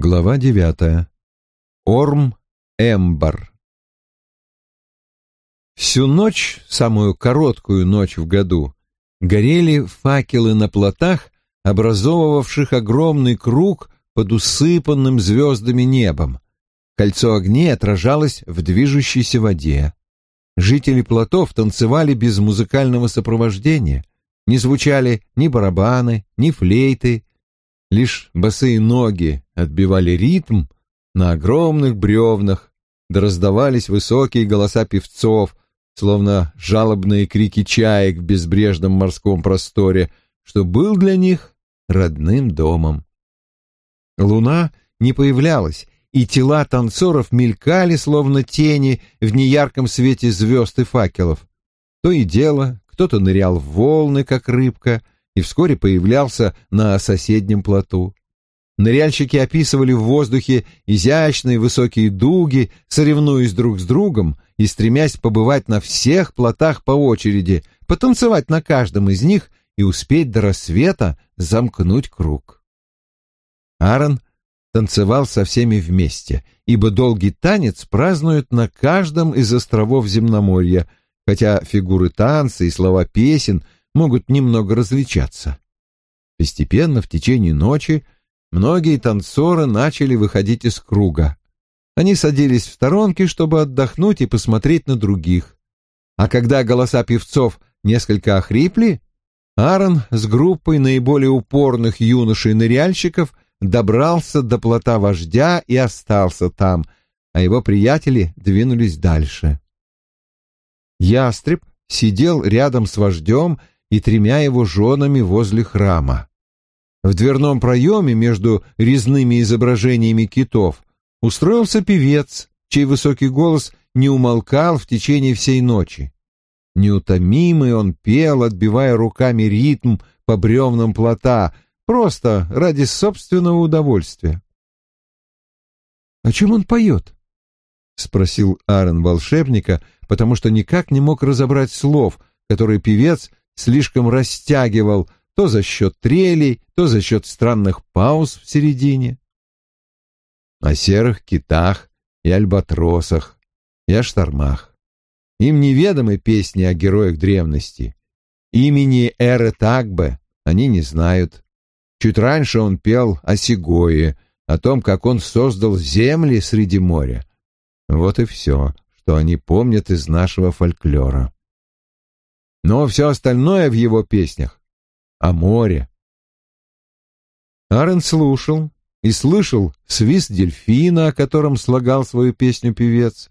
Глава девятая. Орм Эмбар. Всю ночь, самую короткую ночь в году, горели факелы на плотах, образовывавших огромный круг под усыпанным звездами небом. Кольцо огней отражалось в движущейся воде. Жители плотов танцевали без музыкального сопровождения. Не звучали ни барабаны, ни флейты, Лишь босые ноги отбивали ритм на огромных бревнах, да раздавались высокие голоса певцов, словно жалобные крики чаек в безбрежном морском просторе, что был для них родным домом. Луна не появлялась, и тела танцоров мелькали, словно тени в неярком свете звезд и факелов. То и дело, кто-то нырял в волны, как рыбка — и вскоре появлялся на соседнем плоту. Ныряльщики описывали в воздухе изящные высокие дуги, соревнуясь друг с другом и стремясь побывать на всех плотах по очереди, потанцевать на каждом из них и успеть до рассвета замкнуть круг. Аарон танцевал со всеми вместе, ибо долгий танец празднуют на каждом из островов земноморья, хотя фигуры танца и слова песен — могут немного различаться. Постепенно в течение ночи многие танцоры начали выходить из круга. Они садились в сторонке, чтобы отдохнуть и посмотреть на других. А когда голоса певцов несколько охрипли, Аарон с группой наиболее упорных юношей-ныряльщиков добрался до плота вождя и остался там, а его приятели двинулись дальше. Ястреб сидел рядом с вождем и тремя его женами возле храма. В дверном проеме между резными изображениями китов устроился певец, чей высокий голос не умолкал в течение всей ночи. Неутомимый он пел, отбивая руками ритм по бревнам плота, просто ради собственного удовольствия. — О чем он поет? — спросил Аарон волшебника, потому что никак не мог разобрать слов, которые певец слишком растягивал то за счет трелей, то за счет странных пауз в середине. О серых китах и альбатросах, и о штормах. Им неведомы песни о героях древности. Имени Эры Тагбе они не знают. Чуть раньше он пел о Сигое, о том, как он создал земли среди моря. Вот и все, что они помнят из нашего фольклора но все остальное в его песнях — о море. Арен слушал и слышал свист дельфина, о котором слагал свою песню певец,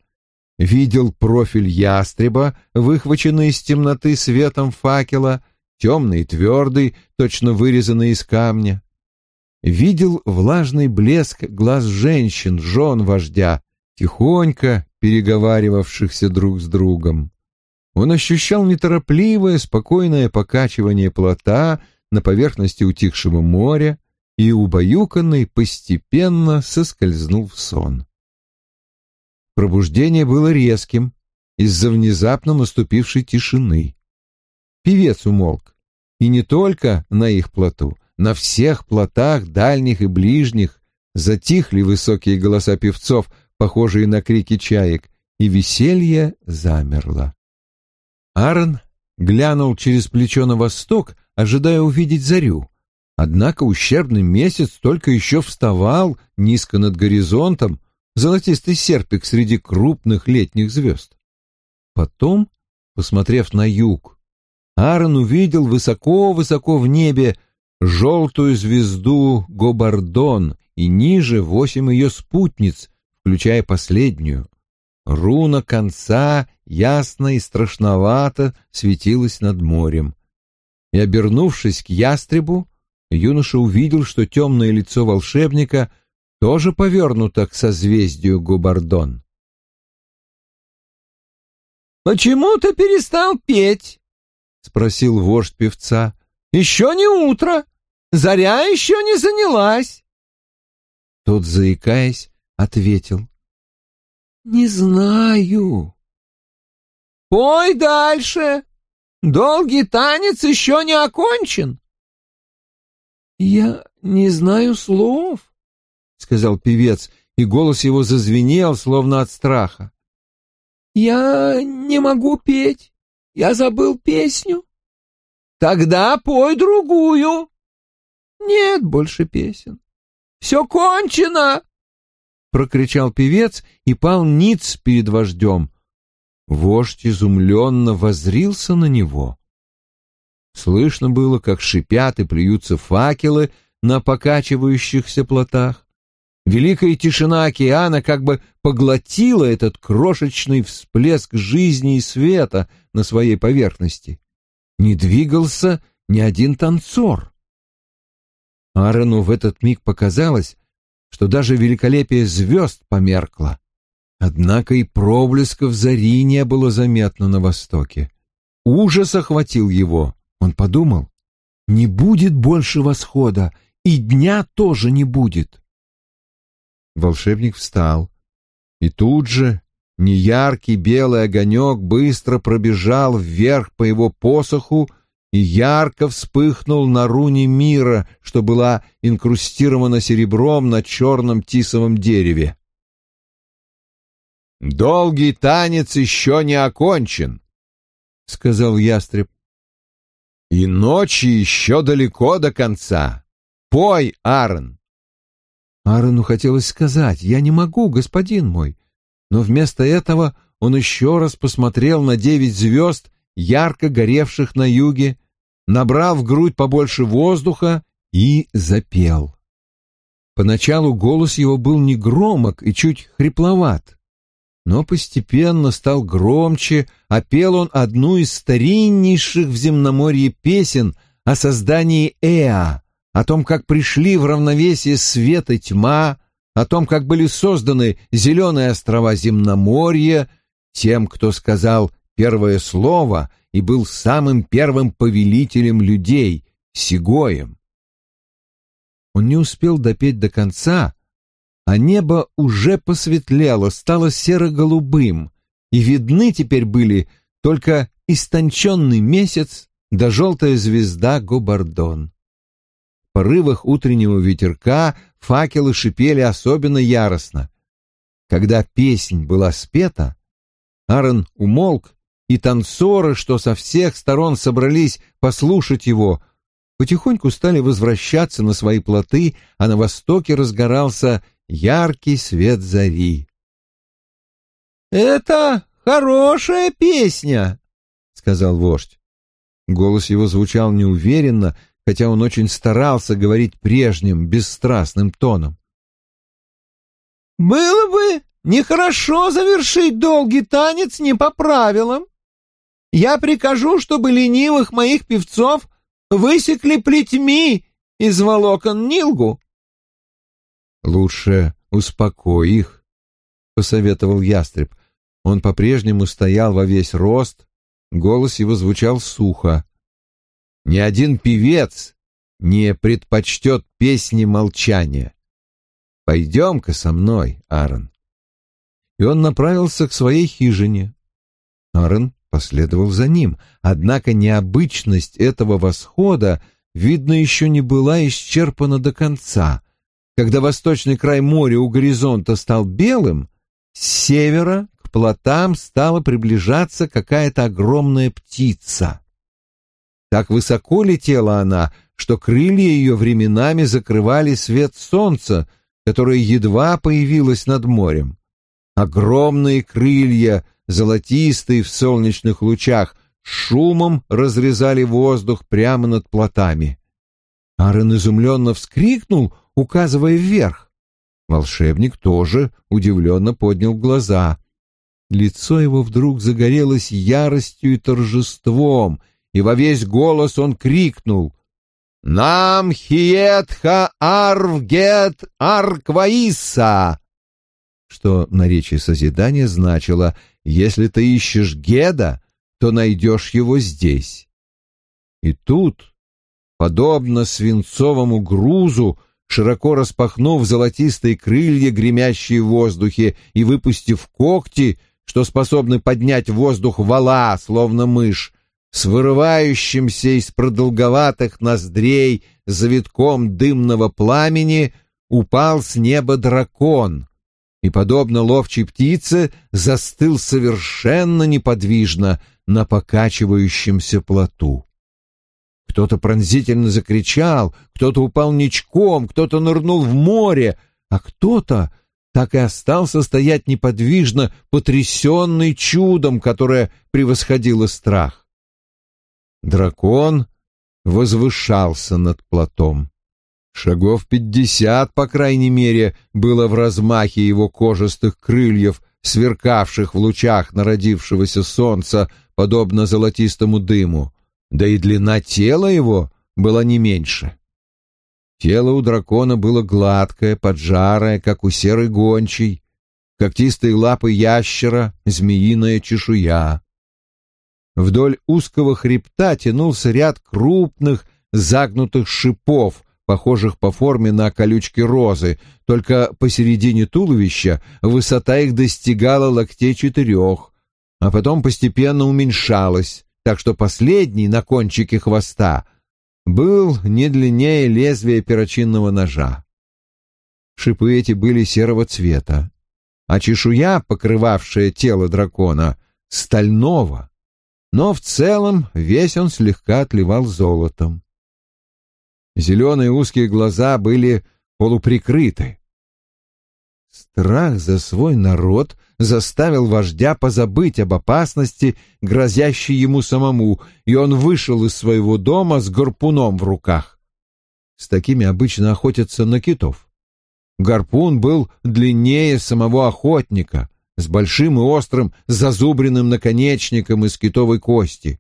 видел профиль ястреба, выхваченный из темноты светом факела, темный и твердый, точно вырезанный из камня. Видел влажный блеск глаз женщин, жен вождя, тихонько переговаривавшихся друг с другом. Он ощущал неторопливое, спокойное покачивание плота на поверхности утихшего моря и, убаюканный, постепенно соскользнул в сон. Пробуждение было резким из-за внезапно наступившей тишины. Певец умолк, и не только на их плоту, на всех плотах, дальних и ближних, затихли высокие голоса певцов, похожие на крики чаек, и веселье замерло. Аарон глянул через плечо на восток, ожидая увидеть зарю. Однако ущербный месяц только еще вставал низко над горизонтом, золотистый серпик среди крупных летних звезд. Потом, посмотрев на юг, Аарон увидел высоко-высоко в небе желтую звезду Гобардон и ниже восемь ее спутниц, включая последнюю. Руна конца ясно и страшновато светилась над морем. И, обернувшись к ястребу, юноша увидел, что темное лицо волшебника тоже повернуто к созвездию Губардон. «Почему ты перестал петь?» — спросил вождь певца. «Еще не утро, заря еще не занялась». Тот, заикаясь, ответил. «Не знаю». «Пой дальше. Долгий танец еще не окончен». «Я не знаю слов». — сказал певец, и голос его зазвенел, словно от страха. «Я не могу петь. Я забыл песню». «Тогда пой другую». «Нет больше песен. Все кончено!» — прокричал певец и пал ниц перед вождем. Вождь изумленно возрился на него. Слышно было, как шипят и плюются факелы на покачивающихся плотах. Великая тишина океана как бы поглотила этот крошечный всплеск жизни и света на своей поверхности. Не двигался ни один танцор. Аарону в этот миг показалось, что даже великолепие звезд померкло. Однако и проблесков зари не было заметно на востоке. Ужас охватил его. Он подумал, не будет больше восхода, и дня тоже не будет. Волшебник встал, и тут же неяркий белый огонек быстро пробежал вверх по его посоху и ярко вспыхнул на руне мира, что была инкрустирована серебром на черном тисовом дереве. «Долгий танец еще не окончен», — сказал ястреб. «И ночи еще далеко до конца. Пой, Аарон!» Аарону хотелось сказать «Я не могу, господин мой», но вместо этого он еще раз посмотрел на девять звезд, ярко горевших на юге, набрал в грудь побольше воздуха и запел. Поначалу голос его был негромок и чуть хрипловат, но постепенно стал громче, а пел он одну из стариннейших в земноморье песен о создании Эа, о том, как пришли в равновесие свет и тьма, о том, как были созданы зеленые острова земноморья, тем, кто сказал первое слово и был самым первым повелителем людей, Сигоем. Он не успел допеть до конца, а небо уже посветлело, стало серо-голубым, и видны теперь были только истонченный месяц да желтая звезда Гобардон порывах утреннего ветерка факелы шипели особенно яростно. Когда песнь была спета, Аарон умолк, и танцоры, что со всех сторон собрались послушать его, потихоньку стали возвращаться на свои плоты, а на востоке разгорался яркий свет зари. «Это хорошая песня», — сказал вождь. Голос его звучал неуверенно, хотя он очень старался говорить прежним, бесстрастным тоном. «Было бы нехорошо завершить долгий танец не по правилам. Я прикажу, чтобы ленивых моих певцов высекли плетьми из волокон Нилгу». «Лучше успокой их», — посоветовал ястреб. Он по-прежнему стоял во весь рост, голос его звучал сухо. Ни один певец не предпочтет песни молчания. Пойдем-ка со мной, Аарон. И он направился к своей хижине. Аарон последовал за ним, однако необычность этого восхода, видно, еще не была исчерпана до конца. Когда восточный край моря у горизонта стал белым, с севера к плотам стала приближаться какая-то огромная птица. Так высоко летела она, что крылья ее временами закрывали свет солнца, которое едва появилось над морем. Огромные крылья, золотистые в солнечных лучах, шумом разрезали воздух прямо над плотами. Аарон изумленно вскрикнул, указывая вверх. Волшебник тоже удивленно поднял глаза. Лицо его вдруг загорелось яростью и торжеством — и во весь голос он крикнул «Нам хиетха арвгет аркваиса!» что на речи созидания значило «Если ты ищешь Геда, то найдешь его здесь». И тут, подобно свинцовому грузу, широко распахнув золотистые крылья, гремящие в воздухе, и выпустив когти, что способны поднять в воздух вала, словно мышь, с вырывающимся из продолговатых ноздрей завитком дымного пламени, упал с неба дракон и, подобно ловчей птице, застыл совершенно неподвижно на покачивающемся плоту. Кто-то пронзительно закричал, кто-то упал ничком, кто-то нырнул в море, а кто-то так и остался стоять неподвижно, потрясенный чудом, которое превосходило страх. Дракон возвышался над плотом. Шагов пятьдесят, по крайней мере, было в размахе его кожистых крыльев, сверкавших в лучах народившегося солнца, подобно золотистому дыму, да и длина тела его была не меньше. Тело у дракона было гладкое, поджарое, как у серой гончей, когтистые лапы ящера, змеиная чешуя. Вдоль узкого хребта тянулся ряд крупных загнутых шипов, похожих по форме на колючки розы, только посередине туловища высота их достигала локтей четырех, а потом постепенно уменьшалась, так что последний на кончике хвоста был не длиннее лезвия перочинного ножа. Шипы эти были серого цвета, а чешуя, покрывавшая тело дракона, стального, но в целом весь он слегка отливал золотом. Зеленые узкие глаза были полуприкрыты. Страх за свой народ заставил вождя позабыть об опасности, грозящей ему самому, и он вышел из своего дома с гарпуном в руках. С такими обычно охотятся на китов. Гарпун был длиннее самого охотника, с большим и острым зазубренным наконечником из китовой кости.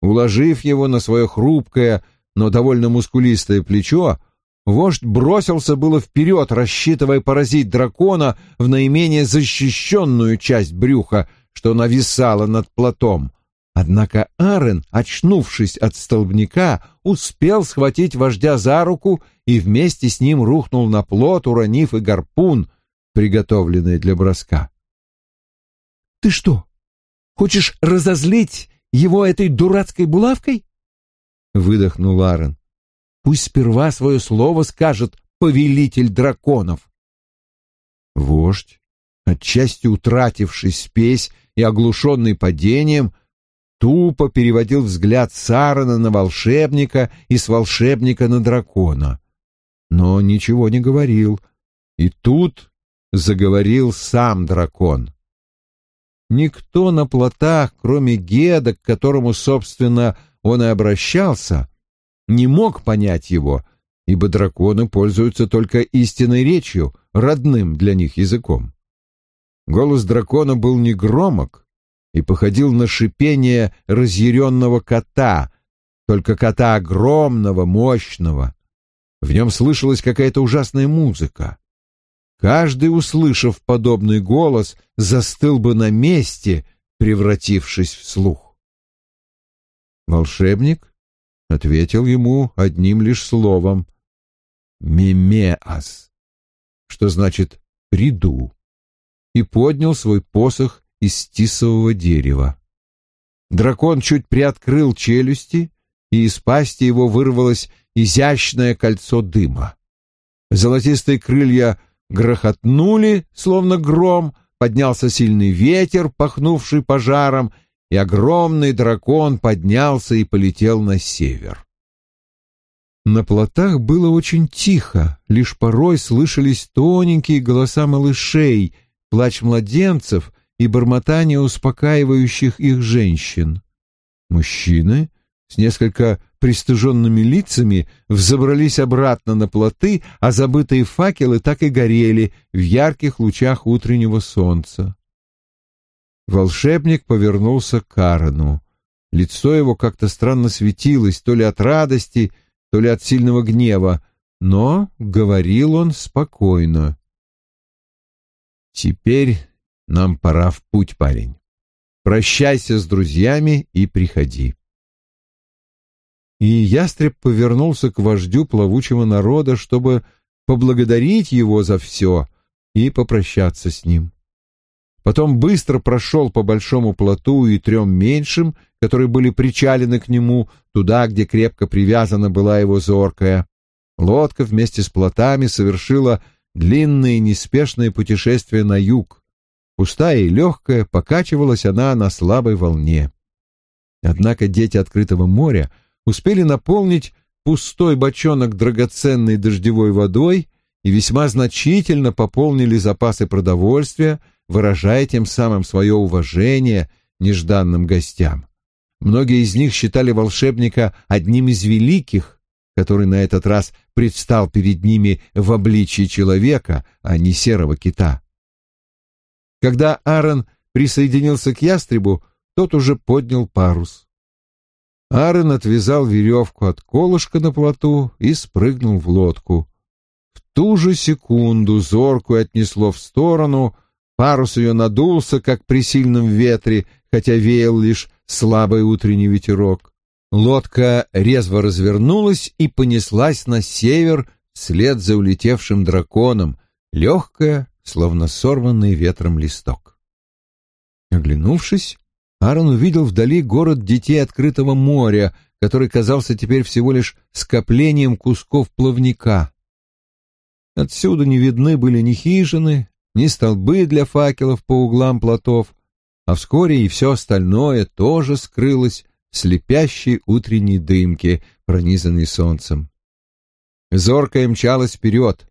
Уложив его на свое хрупкое, но довольно мускулистое плечо, вождь бросился было вперед, рассчитывая поразить дракона в наименее защищенную часть брюха, что нависала над платом. Однако Арен, очнувшись от столбняка, успел схватить вождя за руку и вместе с ним рухнул на плот, уронив и гарпун, приготовленный для броска. «Ты что, хочешь разозлить его этой дурацкой булавкой?» Выдохнул Аарон. Пусть сперва свое слово скажет повелитель драконов. Вождь, отчасти утративший спесь и оглушенный падением, тупо переводил взгляд Сарана на волшебника и с волшебника на дракона. Но ничего не говорил, и тут заговорил сам дракон. Никто на плотах, кроме Геда, к которому, собственно, он и обращался, не мог понять его, ибо драконы пользуются только истинной речью, родным для них языком. Голос дракона был негромок и походил на шипение разъяренного кота, только кота огромного, мощного. В нем слышалась какая-то ужасная музыка. Каждый, услышав подобный голос, застыл бы на месте, превратившись в слух. Волшебник ответил ему одним лишь словом «Мемеас», что значит «приду», и поднял свой посох из тисового дерева. Дракон чуть приоткрыл челюсти, и из пасти его вырвалось изящное кольцо дыма. Золотистые крылья грохотнули, словно гром, поднялся сильный ветер, пахнувший пожаром, и огромный дракон поднялся и полетел на север. На плотах было очень тихо, лишь порой слышались тоненькие голоса малышей, плач младенцев и бормотание успокаивающих их женщин. Мужчины с несколько пристыженными лицами взобрались обратно на плоты, а забытые факелы так и горели в ярких лучах утреннего солнца. Волшебник повернулся к Карену. Лицо его как-то странно светилось, то ли от радости, то ли от сильного гнева, но говорил он спокойно. «Теперь нам пора в путь, парень. Прощайся с друзьями и приходи». И ястреб повернулся к вождю плавучего народа, чтобы поблагодарить его за все и попрощаться с ним. Потом быстро прошел по большому плоту и трем меньшим, которые были причалены к нему, туда, где крепко привязана была его зоркая. Лодка вместе с плотами совершила длинное и неспешное путешествие на юг. Пустая и легкая, покачивалась она на слабой волне. Однако дети открытого моря успели наполнить пустой бочонок драгоценной дождевой водой и весьма значительно пополнили запасы продовольствия, выражая тем самым свое уважение нежданным гостям. Многие из них считали волшебника одним из великих, который на этот раз предстал перед ними в обличии человека, а не серого кита. Когда Аарон присоединился к ястребу, тот уже поднял парус. Аарон отвязал веревку от колышка на плоту и спрыгнул в лодку. В ту же секунду зорку отнесло в сторону, парус ее надулся, как при сильном ветре, хотя веял лишь слабый утренний ветерок. Лодка резво развернулась и понеслась на север вслед за улетевшим драконом, легкая, словно сорванный ветром листок. Оглянувшись, Аарон увидел вдали город детей открытого моря, который казался теперь всего лишь скоплением кусков плавника. Отсюда не видны были ни хижины, ни столбы для факелов по углам плотов, а вскоре и все остальное тоже скрылось в слепящей утренней дымке, пронизанной солнцем. Зоркая мчалась вперед.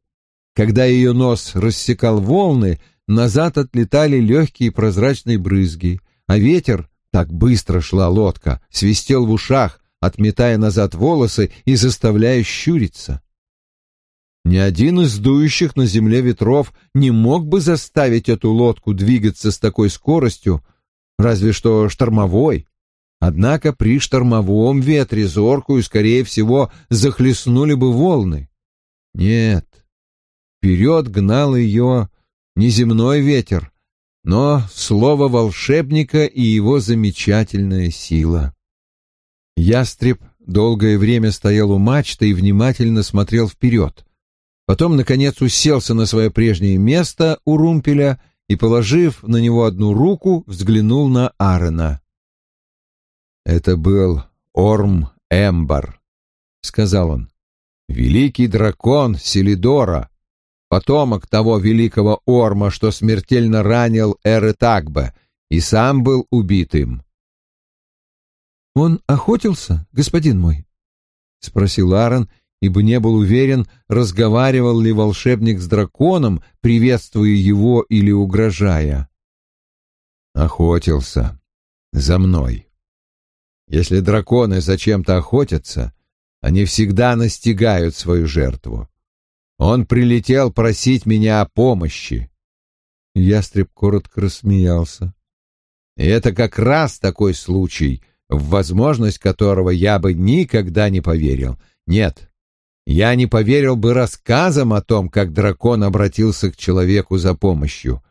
Когда ее нос рассекал волны, назад отлетали легкие прозрачные брызги, а ветер, так быстро шла лодка, свистел в ушах, отметая назад волосы и заставляя щуриться. Ни один из дующих на земле ветров не мог бы заставить эту лодку двигаться с такой скоростью, разве что штормовой. Однако при штормовом ветре зоркую, скорее всего, захлестнули бы волны. Нет, вперед гнал ее неземной ветер, но слово волшебника и его замечательная сила. Ястреб долгое время стоял у мачты и внимательно смотрел вперед. Потом, наконец, уселся на свое прежнее место у румпеля и, положив на него одну руку, взглянул на Аарона. «Это был Орм Эмбар», — сказал он, — «великий дракон Селидора, потомок того великого Орма, что смертельно ранил Эры и сам был убитым. «Он охотился, господин мой?» — спросил Аарон, ибо не был уверен, разговаривал ли волшебник с драконом, приветствуя его или угрожая. «Охотился. За мной. Если драконы зачем-то охотятся, они всегда настигают свою жертву. Он прилетел просить меня о помощи. Ястреб коротко рассмеялся. И это как раз такой случай, в возможность которого я бы никогда не поверил. Нет, я не поверил бы рассказам о том, как дракон обратился к человеку за помощью.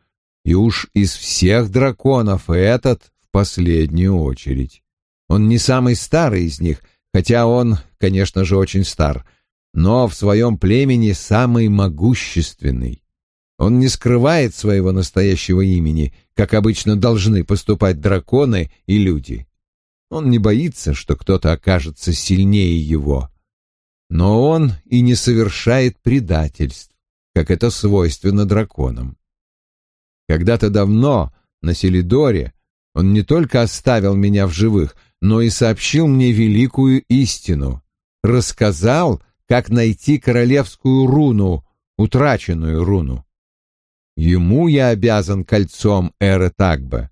И уж из всех драконов этот в последнюю очередь. Он не самый старый из них, хотя он, конечно же, очень стар, но в своем племени самый могущественный. Он не скрывает своего настоящего имени, как обычно должны поступать драконы и люди. Он не боится, что кто-то окажется сильнее его. Но он и не совершает предательств, как это свойственно драконам. Когда-то давно на Селидоре он не только оставил меня в живых, но и сообщил мне великую истину, рассказал, как найти королевскую руну, утраченную руну. Ему я обязан кольцом Эры Тагба.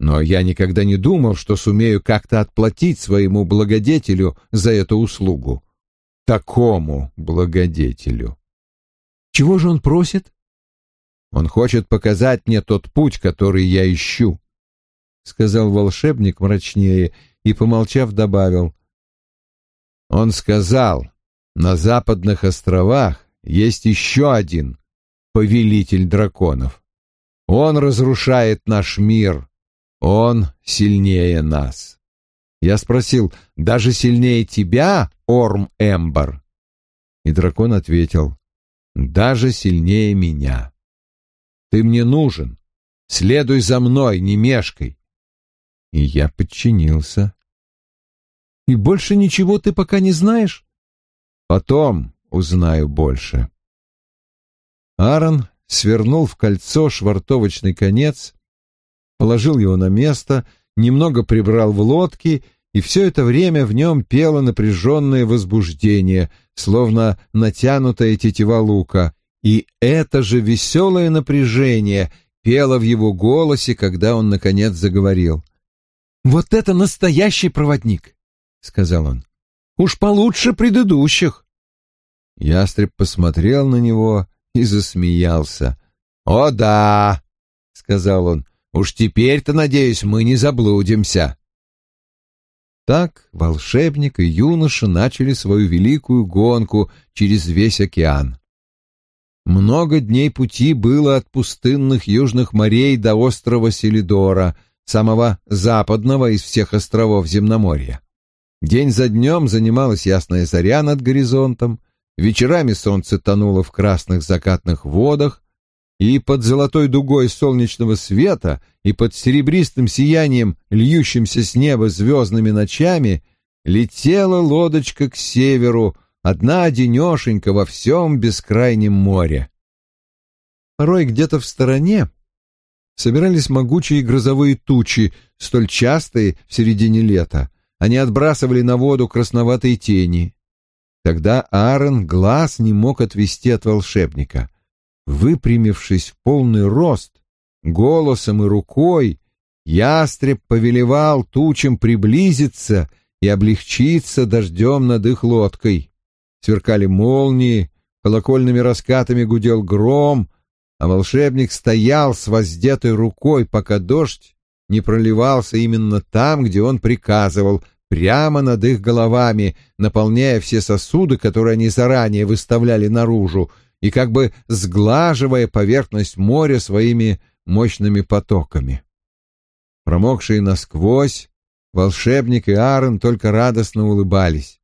Но я никогда не думал, что сумею как-то отплатить своему благодетелю за эту услугу. Такому благодетелю. Чего же он просит? Он хочет показать мне тот путь, который я ищу, — сказал волшебник мрачнее и, помолчав, добавил. Он сказал, на западных островах есть еще один повелитель драконов. Он разрушает наш мир. Он сильнее нас. Я спросил, даже сильнее тебя, Орм Эмбар? И дракон ответил, даже сильнее меня. Ты мне нужен. Следуй за мной, не мешкай. И я подчинился. И больше ничего ты пока не знаешь? Потом, узнаю больше. Аарон свернул в кольцо швартовочный конец, положил его на место, немного прибрал в лодки, и все это время в нем пело напряженное возбуждение, словно натянутая тетива лука, и это же веселое напряжение пело в его голосе, когда он, наконец, заговорил. «Вот это настоящий проводник!» — сказал он. «Уж получше предыдущих!» Ястреб посмотрел на него и засмеялся. «О да!» — сказал он. «Уж теперь-то, надеюсь, мы не заблудимся!» Так волшебник и юноша начали свою великую гонку через весь океан. Много дней пути было от пустынных южных морей до острова Селидора, самого западного из всех островов Земноморья. День за днем занималась ясная заря над горизонтом, вечерами солнце тонуло в красных закатных водах, и под золотой дугой солнечного света и под серебристым сиянием, льющимся с неба звездными ночами, летела лодочка к северу, одна одинешенька во всем бескрайнем море. Порой где-то в стороне собирались могучие грозовые тучи, столь частые в середине лета. Они отбрасывали на воду красноватые тени. Тогда Аарон глаз не мог отвести от волшебника выпрямившись в полный рост, голосом и рукой, ястреб повелевал тучам приблизиться и облегчиться дождем над их лодкой. Сверкали молнии, колокольными раскатами гудел гром, а волшебник стоял с воздетой рукой, пока дождь не проливался именно там, где он приказывал, прямо над их головами, наполняя все сосуды, которые они заранее выставляли наружу, и как бы сглаживая поверхность моря своими мощными потоками. Промокшие насквозь, волшебник и Аарон только радостно улыбались.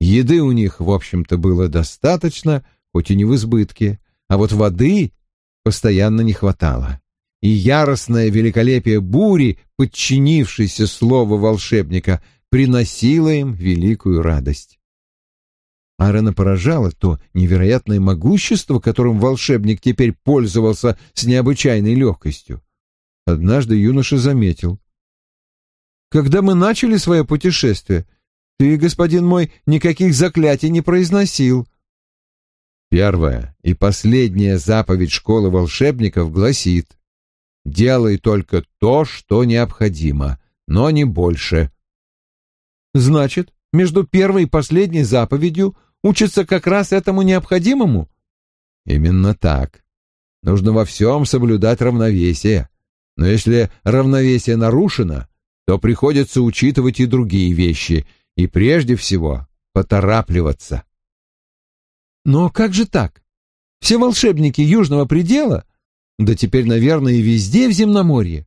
Еды у них, в общем-то, было достаточно, хоть и не в избытке, а вот воды постоянно не хватало. И яростное великолепие бури, подчинившейся слову волшебника, приносило им великую радость. Аарона поражало то невероятное могущество, которым волшебник теперь пользовался с необычайной легкостью. Однажды юноша заметил. «Когда мы начали свое путешествие, ты, господин мой, никаких заклятий не произносил». Первая и последняя заповедь школы волшебников гласит «Делай только то, что необходимо, но не больше». Значит, между первой и последней заповедью – учится как раз этому необходимому? Именно так. Нужно во всем соблюдать равновесие. Но если равновесие нарушено, то приходится учитывать и другие вещи, и прежде всего поторапливаться. Но как же так? Все волшебники Южного предела, да теперь, наверное, и везде в земноморье,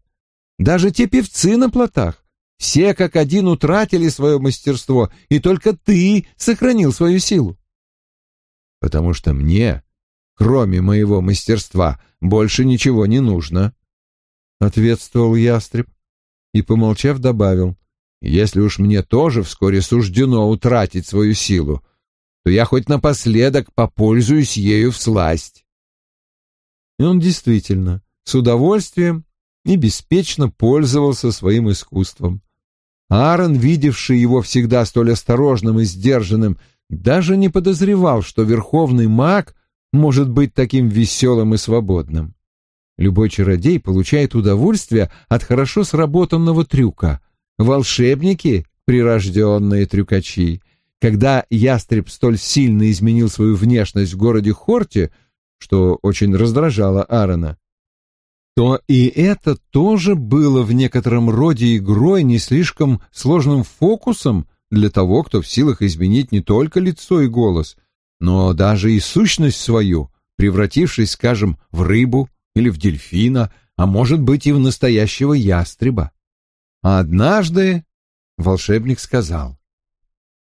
даже те певцы на плотах, все как один утратили свое мастерство, и только ты сохранил свою силу. Потому что мне, кроме моего мастерства, больше ничего не нужно, — ответствовал ястреб и, помолчав, добавил, — если уж мне тоже вскоре суждено утратить свою силу, то я хоть напоследок попользуюсь ею в сласть. И он действительно с удовольствием и беспечно пользовался своим искусством. Аарон, видевший его всегда столь осторожным и сдержанным, даже не подозревал, что верховный маг может быть таким веселым и свободным. Любой чародей получает удовольствие от хорошо сработанного трюка. Волшебники — прирожденные трюкачи. Когда ястреб столь сильно изменил свою внешность в городе Хорте, что очень раздражало Аарона, то и это тоже было в некотором роде игрой, не слишком сложным фокусом для того, кто в силах изменить не только лицо и голос, но даже и сущность свою, превратившись, скажем, в рыбу или в дельфина, а может быть и в настоящего ястреба. А однажды волшебник сказал,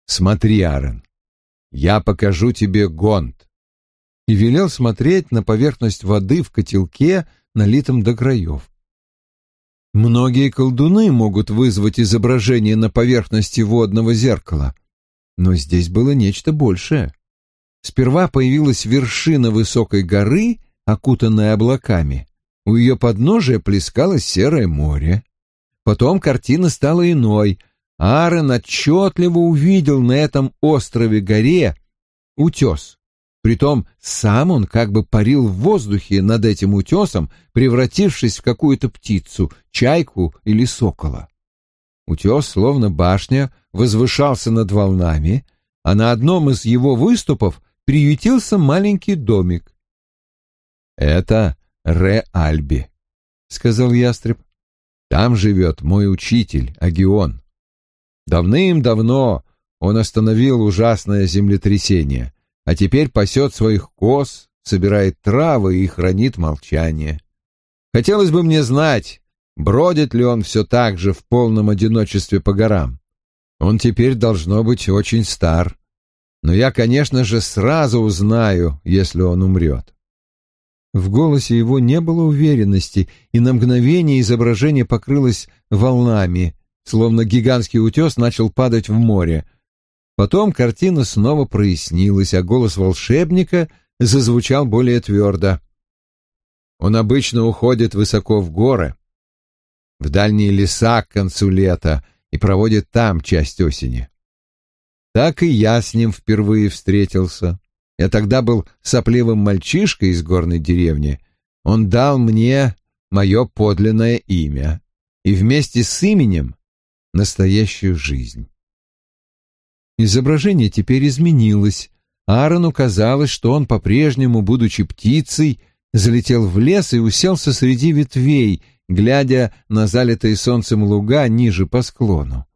«Смотри, Аарон, я покажу тебе гонт», и велел смотреть на поверхность воды в котелке, налитым до краев. Многие колдуны могут вызвать изображение на поверхности водного зеркала, но здесь было нечто большее. Сперва появилась вершина высокой горы, окутанная облаками. У ее подножия плескалось серое море. Потом картина стала иной. Аарон отчетливо увидел на этом острове-горе утес. Притом сам он как бы парил в воздухе над этим утесом, превратившись в какую-то птицу, чайку или сокола. Утес, словно башня, возвышался над волнами, а на одном из его выступов приютился маленький домик. «Это Ре-Альби», — сказал ястреб. «Там живет мой учитель, Агион. Давным-давно он остановил ужасное землетрясение, а теперь пасет своих коз, собирает травы и хранит молчание. Хотелось бы мне знать, бродит ли он все так же в полном одиночестве по горам. Он теперь должно быть очень стар. Но я, конечно же, сразу узнаю, если он умрет. В голосе его не было уверенности, и на мгновение изображение покрылось волнами, словно гигантский утес начал падать в море. Потом картина снова прояснилась, а голос волшебника зазвучал более твердо. Он обычно уходит высоко в горы, в дальние леса к концу лета и проводит там часть осени. Так и я с ним впервые встретился. Я тогда был сопливым мальчишкой из горной деревни. Он дал мне мое подлинное имя и вместе с именем настоящую жизнь. Изображение теперь изменилось. Аарону казалось, что он по-прежнему, будучи птицей, залетел в лес и уселся среди ветвей, глядя на залитые солнцем луга ниже по склону.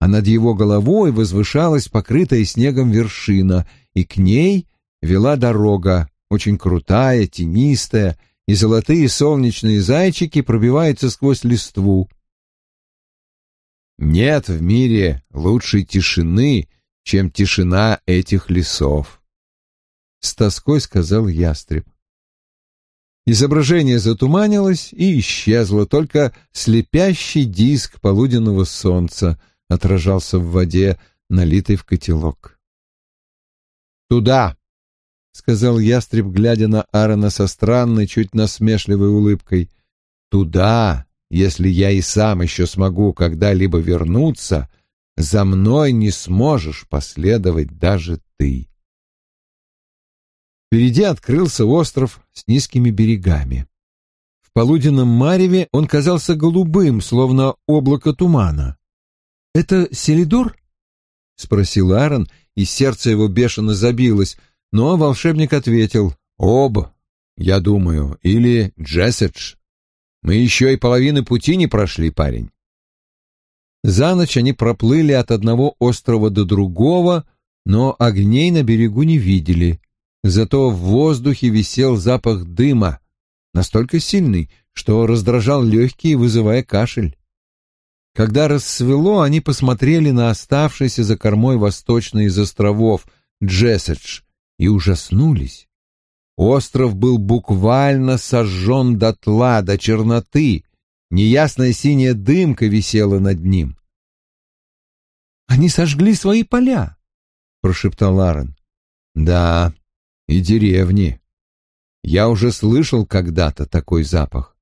А над его головой возвышалась покрытая снегом вершина, и к ней вела дорога, очень крутая, тенистая, и золотые солнечные зайчики пробиваются сквозь листву. Нет в мире лучшей тишины, чем тишина этих лесов. С тоской сказал ястреб. Изображение затуманилось и исчезло, только слепящий диск полуденного солнца отражался в воде, налитой в котелок. «Туда!» — сказал ястреб, глядя на Аарона со странной, чуть насмешливой улыбкой. «Туда, если я и сам еще смогу когда-либо вернуться, за мной не сможешь последовать даже ты». Впереди открылся остров с низкими берегами. В полуденном мареве он казался голубым, словно облако тумана. «Это Селидор?» — спросил Аарон, и сердце его бешено забилось, но волшебник ответил «Об, я думаю, или Джессидж. Мы еще и половины пути не прошли, парень». За ночь они проплыли от одного острова до другого, но огней на берегу не видели. Зато в воздухе висел запах дыма, настолько сильный, что раздражал легкие, вызывая кашель. Когда рассвело, они посмотрели на оставшийся за кормой восточный из островов Джессидж и ужаснулись. Остров был буквально сожжен дотла, до черноты. Неясная синяя дымка висела над ним. «Они сожгли свои поля», — прошептал Аарон. «Да, и деревни. Я уже слышал когда-то такой запах».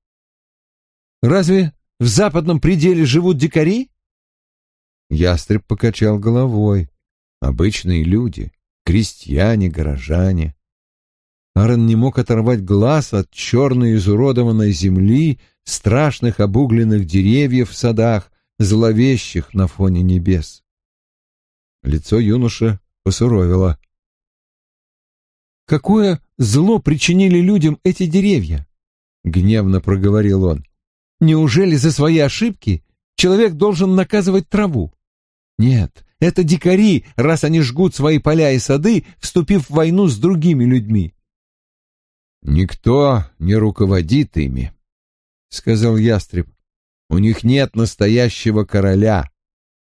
«Разве в западном пределе живут дикари?» Ястреб покачал головой. «Обычные люди крестьяне, горожане. Аарон не мог оторвать глаз от черной изуродованной земли, страшных обугленных деревьев в садах, зловещих на фоне небес. Лицо юноша посуровило. «Какое зло причинили людям эти деревья?» — гневно проговорил он. «Неужели за свои ошибки человек должен наказывать траву? Нет, это дикари, раз они жгут свои поля и сады, вступив в войну с другими людьми. «Никто не руководит ими», — сказал ястреб. «У них нет настоящего короля,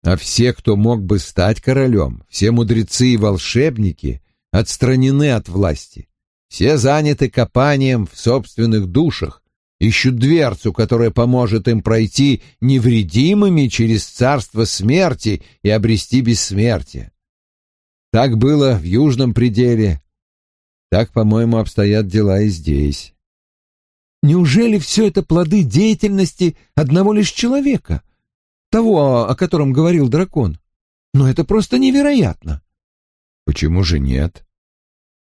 а все, кто мог бы стать королем, все мудрецы и волшебники, отстранены от власти. Все заняты копанием в собственных душах, ищут дверцу, которая поможет им пройти невредимыми через царство смерти и обрести бессмертие. Так было в южном пределе, Так, по-моему, обстоят дела и здесь. Неужели все это плоды деятельности одного лишь человека, того, о котором говорил дракон? Но это просто невероятно. Почему же нет?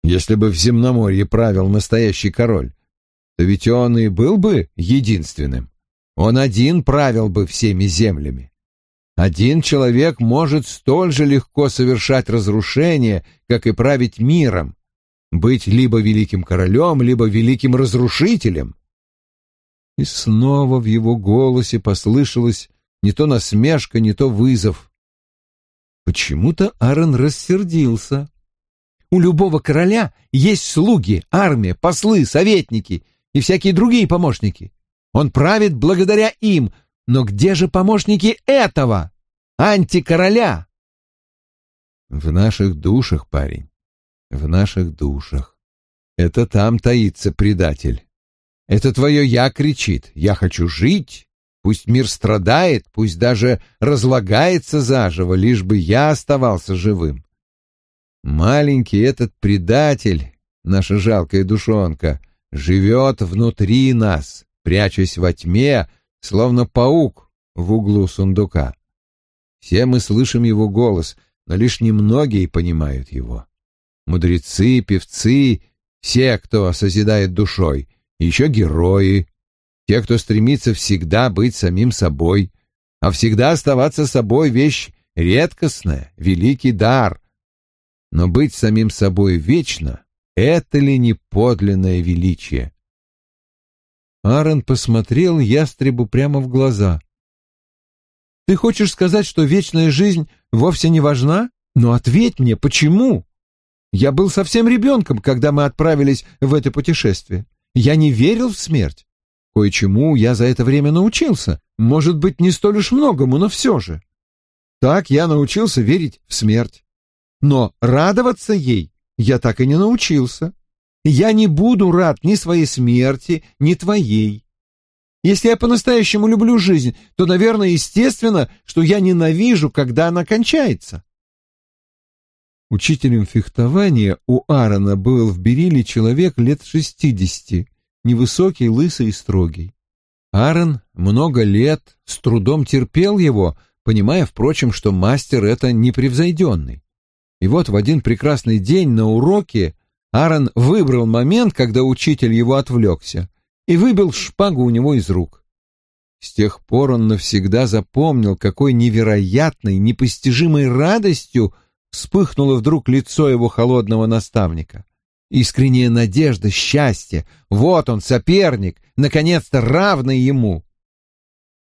Если бы в земноморье правил настоящий король, то ведь он и был бы единственным. Он один правил бы всеми землями. Один человек может столь же легко совершать разрушение, как и править миром, быть либо великим королем, либо великим разрушителем. И снова в его голосе послышалось не то насмешка, не то вызов. Почему-то Аарон рассердился. У любого короля есть слуги, армия, послы, советники и всякие другие помощники. Он правит благодаря им, но где же помощники этого, антикороля? В наших душах, парень, в наших душах. Это там таится предатель. Это твое «я» кричит «я хочу жить», пусть мир страдает, пусть даже разлагается заживо, лишь бы я оставался живым. Маленький этот предатель, наша жалкая душонка, живет внутри нас, прячась во тьме, словно паук в углу сундука. Все мы слышим его голос, но лишь немногие понимают его. Мудрецы, певцы, все, кто созидает душой, еще герои, те, кто стремится всегда быть самим собой, а всегда оставаться собой — вещь редкостная, великий дар. Но быть самим собой вечно — это ли не подлинное величие? Аарон посмотрел ястребу прямо в глаза. «Ты хочешь сказать, что вечная жизнь вовсе не важна? Но ответь мне, почему? Я был совсем ребенком, когда мы отправились в это путешествие. Я не верил в смерть. Кое-чему я за это время научился. Может быть, не столь уж многому, но все же. Так я научился верить в смерть. Но радоваться ей я так и не научился. Я не буду рад ни своей смерти, ни твоей. Если я по-настоящему люблю жизнь, то, наверное, естественно, что я ненавижу, когда она кончается. Учителем фехтования у Аарона был в Бериле человек лет шестидесяти, невысокий, лысый и строгий. Аарон много лет с трудом терпел его, понимая, впрочем, что мастер это непревзойденный. И вот в один прекрасный день на уроке Аарон выбрал момент, когда учитель его отвлекся, и выбил шпагу у него из рук. С тех пор он навсегда запомнил, какой невероятной, непостижимой радостью вспыхнуло вдруг лицо его холодного наставника. Искренняя надежда, счастье, вот он, соперник, наконец-то равный ему.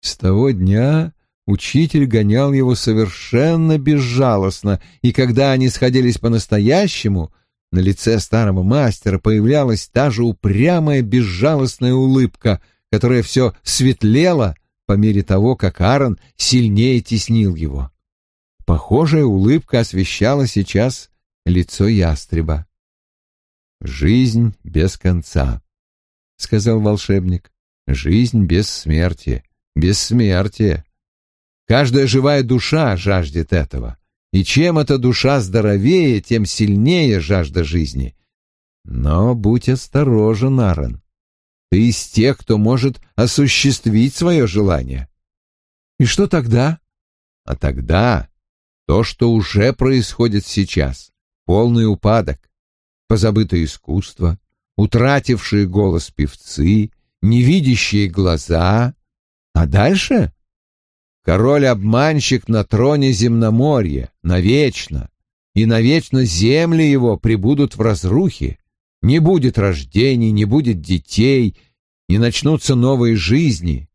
С того дня учитель гонял его совершенно безжалостно, и когда они сходились по-настоящему — на лице старого мастера появлялась та же упрямая безжалостная улыбка, которая все светлела по мере того, как Аарон сильнее теснил его. Похожая улыбка освещала сейчас лицо ястреба. «Жизнь без конца», — сказал волшебник. «Жизнь без смерти, бессмертие. Каждая живая душа жаждет этого. И чем эта душа здоровее, тем сильнее жажда жизни. Но будь осторожен, Аарон. Ты из тех, кто может осуществить свое желание. И что тогда? А тогда то, что уже происходит сейчас. Полный упадок, позабытое искусство, утратившие голос певцы, невидящие глаза. А дальше Король-обманщик на троне земноморья, навечно, и навечно земли его прибудут в разрухе. Не будет рождений, не будет детей, не начнутся новые жизни.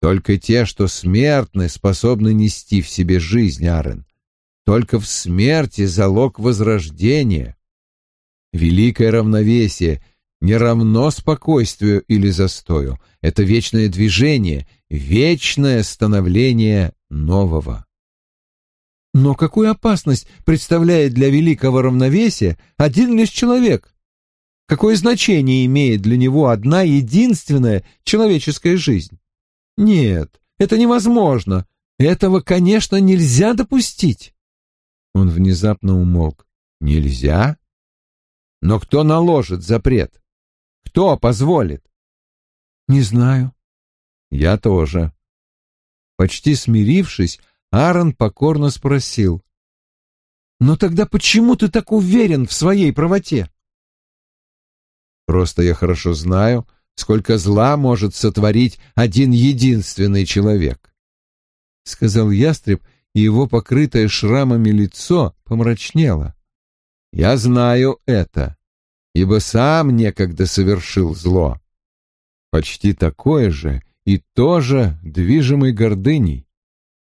Только те, что смертны, способны нести в себе жизнь, Арен. Только в смерти залог возрождения. Великое равновесие не равно спокойствию или застою. Это вечное движение, вечное становление нового. Но какую опасность представляет для великого равновесия один лишь человек? Какое значение имеет для него одна единственная человеческая жизнь? Нет, это невозможно. Этого, конечно, нельзя допустить. Он внезапно умолк. Нельзя? Но кто наложит запрет? Кто позволит? Не знаю. Я тоже. Почти смирившись, Аарон покорно спросил. «Но тогда почему ты так уверен в своей правоте?» «Просто я хорошо знаю, сколько зла может сотворить один единственный человек», — сказал ястреб, и его покрытое шрамами лицо помрачнело. «Я знаю это, ибо сам некогда совершил зло. Почти такое же и тоже движимый гордыней.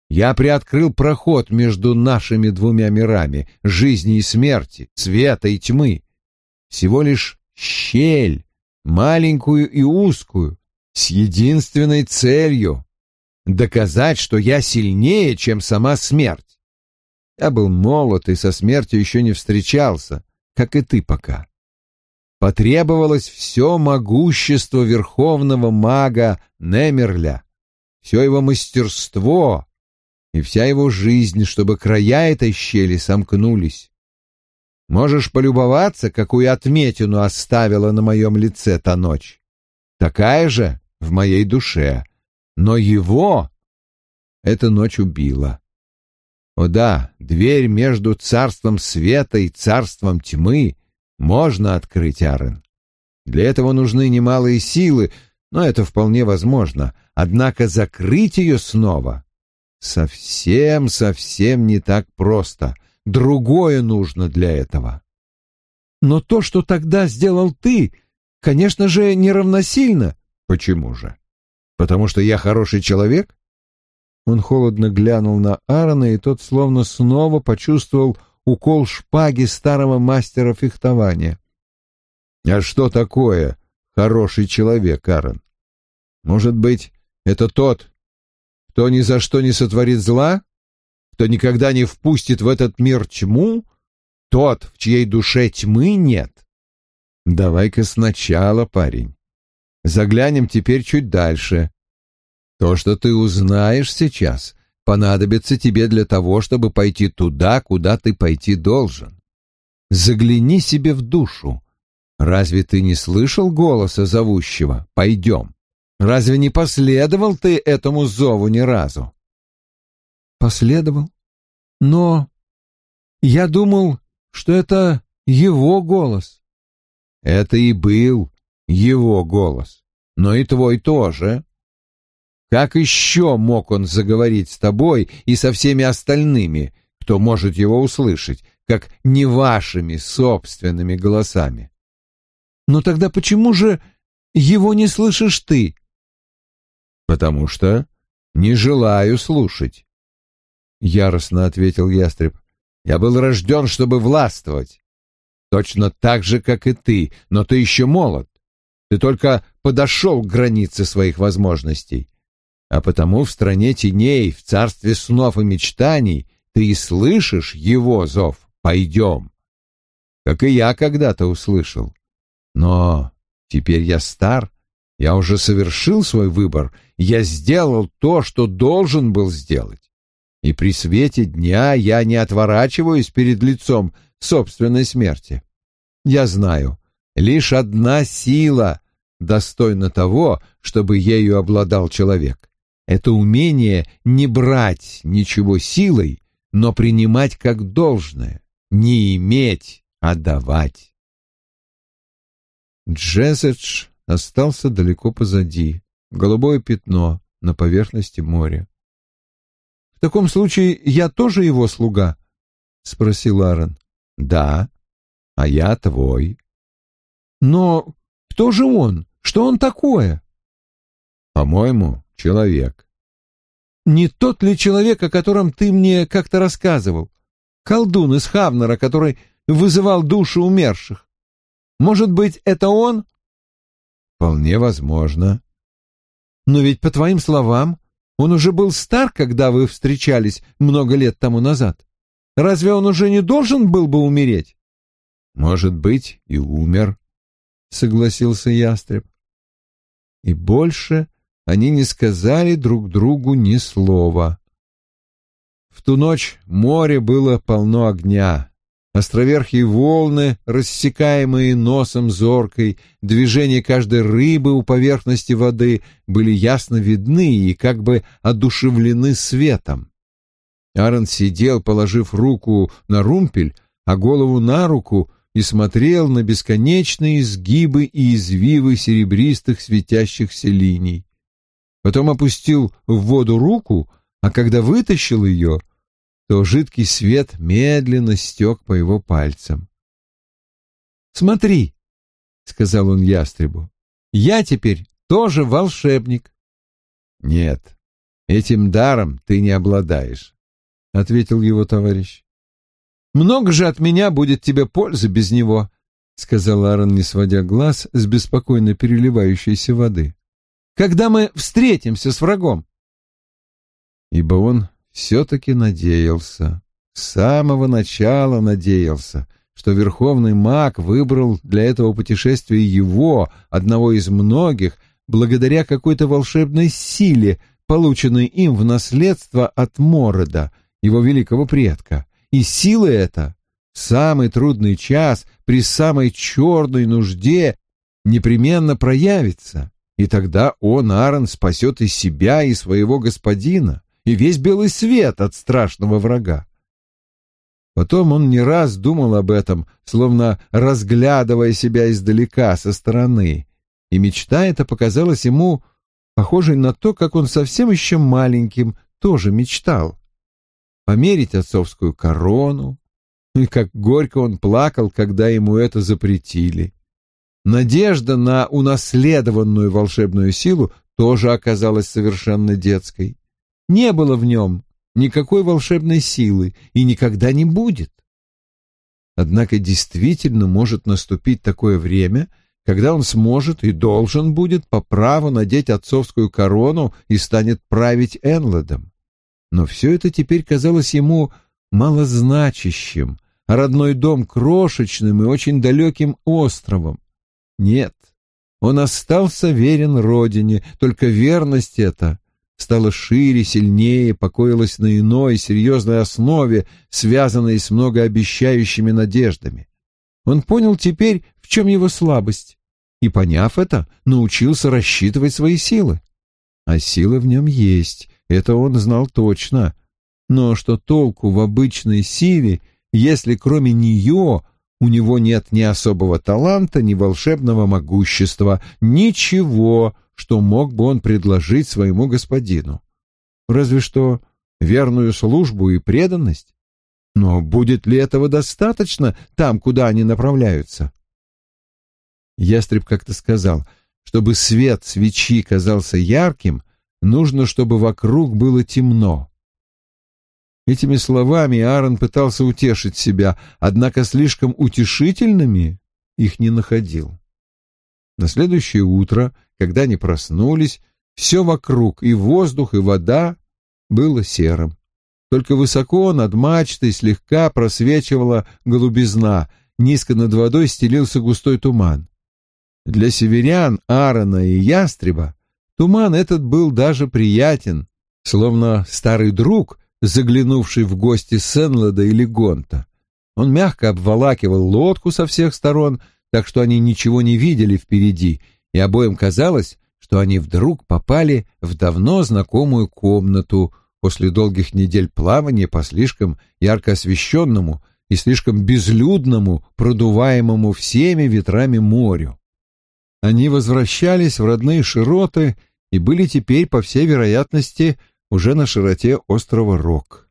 Я приоткрыл проход между нашими двумя мирами, жизни и смерти, света и тьмы. Всего лишь щель, маленькую и узкую, с единственной целью — доказать, что я сильнее, чем сама смерть. Я был молод и со смертью еще не встречался, как и ты пока. Потребовалось все могущество верховного мага Немерля, все его мастерство, и вся его жизнь, чтобы края этой щели сомкнулись. Можешь полюбоваться, какую отметину оставила на моем лице та ночь. Такая же в моей душе, но его эта ночь убила. О да, дверь между царством света и царством тьмы можно открыть, Арен. Для этого нужны немалые силы, но это вполне возможно. Однако закрыть ее снова Совсем-совсем не так просто. Другое нужно для этого. Но то, что тогда сделал ты, конечно же, неравносильно. Почему же? Потому что я хороший человек? Он холодно глянул на Аарона, и тот словно снова почувствовал укол шпаги старого мастера фехтования. А что такое хороший человек, Аарон? Может быть, это тот, кто ни за что не сотворит зла, кто никогда не впустит в этот мир тьму, тот, в чьей душе тьмы нет. Давай-ка сначала, парень. Заглянем теперь чуть дальше. То, что ты узнаешь сейчас, понадобится тебе для того, чтобы пойти туда, куда ты пойти должен. Загляни себе в душу. Разве ты не слышал голоса зовущего «Пойдем»? Разве не последовал ты этому зову ни разу? Последовал. Но я думал, что это его голос. Это и был его голос, но и твой тоже. Как еще мог он заговорить с тобой и со всеми остальными, кто может его услышать, как не вашими собственными голосами? Но тогда почему же его не слышишь ты? «Потому что не желаю слушать», — яростно ответил ястреб. «Я был рожден, чтобы властвовать. Точно так же, как и ты, но ты еще молод. Ты только подошел к границе своих возможностей. А потому в стране теней, в царстве снов и мечтаний ты и слышишь его зов «Пойдем», как и я когда-то услышал. Но теперь я стар, я уже совершил свой выбор, я сделал то, что должен был сделать. И при свете дня я не отворачиваюсь перед лицом собственной смерти. Я знаю, лишь одна сила достойна того, чтобы ею обладал человек. Это умение не брать ничего силой, но принимать как должное, не иметь, а давать. Джезедж остался далеко позади, голубое пятно на поверхности моря. «В таком случае я тоже его слуга?» — спросил Аарон. «Да, а я твой». «Но кто же он? Что он такое?» «По-моему, человек». «Не тот ли человек, о котором ты мне как-то рассказывал? Колдун из Хавнера, который вызывал души умерших. Может быть, это он?» Вполне возможно. Но ведь, по твоим словам, он уже был стар, когда вы встречались много лет тому назад. Разве он уже не должен был бы умереть? Может быть, и умер, согласился ястреб. И больше они не сказали друг другу ни слова. В ту ночь море было полно огня, Островерхие волны, рассекаемые носом зоркой, движения каждой рыбы у поверхности воды были ясно видны и как бы одушевлены светом. Аарон сидел, положив руку на румпель, а голову на руку и смотрел на бесконечные изгибы и извивы серебристых светящихся линий. Потом опустил в воду руку, а когда вытащил ее, то жидкий свет медленно стек по его пальцам. «Смотри», — сказал он ястребу, — «я теперь тоже волшебник». «Нет, этим даром ты не обладаешь», — ответил его товарищ. «Много же от меня будет тебе пользы без него», — сказал Аарон, не сводя глаз с беспокойно переливающейся воды. «Когда мы встретимся с врагом?» Ибо он все-таки надеялся, с самого начала надеялся, что верховный маг выбрал для этого путешествия его, одного из многих, благодаря какой-то волшебной силе, полученной им в наследство от Морода, его великого предка. И сила эта в самый трудный час, при самой черной нужде, непременно проявится, и тогда он, Аарон, спасет и себя, и своего господина и весь белый свет от страшного врага. Потом он не раз думал об этом, словно разглядывая себя издалека, со стороны, и мечта эта показалась ему похожей на то, как он совсем еще маленьким тоже мечтал. Померить отцовскую корону, и как горько он плакал, когда ему это запретили. Надежда на унаследованную волшебную силу тоже оказалась совершенно детской. Не было в нем никакой волшебной силы и никогда не будет. Однако действительно может наступить такое время, когда он сможет и должен будет по праву надеть отцовскую корону и станет править Энладом. Но все это теперь казалось ему малозначащим, а родной дом крошечным и очень далеким островом. Нет, он остался верен родине, только верность эта стала шире, сильнее, покоилась на иной, серьезной основе, связанной с многообещающими надеждами. Он понял теперь, в чем его слабость, и, поняв это, научился рассчитывать свои силы. А сила в нем есть, это он знал точно. Но что толку в обычной силе, если кроме нее у него нет ни особого таланта, ни волшебного могущества, ничего, что мог бы он предложить своему господину. Разве что верную службу и преданность. Но будет ли этого достаточно там, куда они направляются? Ястреб как-то сказал, чтобы свет свечи казался ярким, нужно, чтобы вокруг было темно. Этими словами Аарон пытался утешить себя, однако слишком утешительными их не находил. На следующее утро, когда они проснулись, все вокруг, и воздух, и вода, было серым. Только высоко над мачтой слегка просвечивала голубизна, низко над водой стелился густой туман. Для северян, Аарона и Ястреба туман этот был даже приятен, словно старый друг, заглянувший в гости Сенлада или Гонта. Он мягко обволакивал лодку со всех сторон, так что они ничего не видели впереди, и обоим казалось, что они вдруг попали в давно знакомую комнату после долгих недель плавания по слишком ярко освещенному и слишком безлюдному, продуваемому всеми ветрами морю. Они возвращались в родные широты и были теперь, по всей вероятности, уже на широте острова Рок.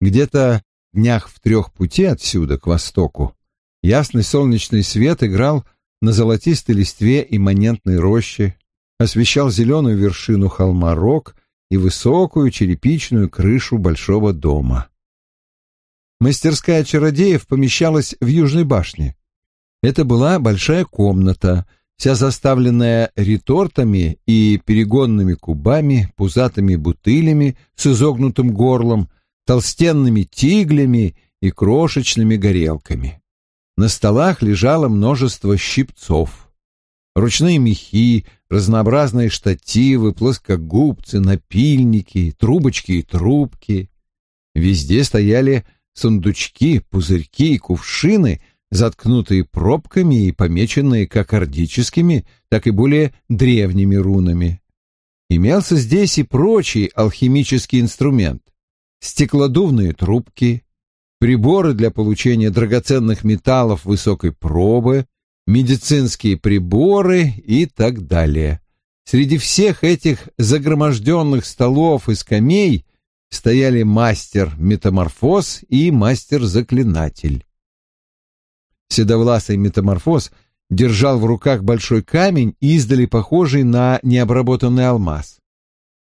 Где-то днях в трех пути отсюда, к востоку, Ясный солнечный свет играл на золотистой листве имманентной рощи, освещал зеленую вершину холма Рок и высокую черепичную крышу большого дома. Мастерская чародеев помещалась в южной башне. Это была большая комната, вся заставленная ретортами и перегонными кубами, пузатыми бутылями с изогнутым горлом, толстенными тиглями и крошечными горелками. На столах лежало множество щипцов. Ручные мехи, разнообразные штативы, плоскогубцы, напильники, трубочки и трубки. Везде стояли сундучки, пузырьки и кувшины, заткнутые пробками и помеченные как ордическими, так и более древними рунами. Имелся здесь и прочий алхимический инструмент. Стеклодувные трубки, приборы для получения драгоценных металлов высокой пробы, медицинские приборы и так далее. Среди всех этих загроможденных столов и скамей стояли мастер-метаморфоз и мастер-заклинатель. Седовласый метаморфоз держал в руках большой камень, издали похожий на необработанный алмаз.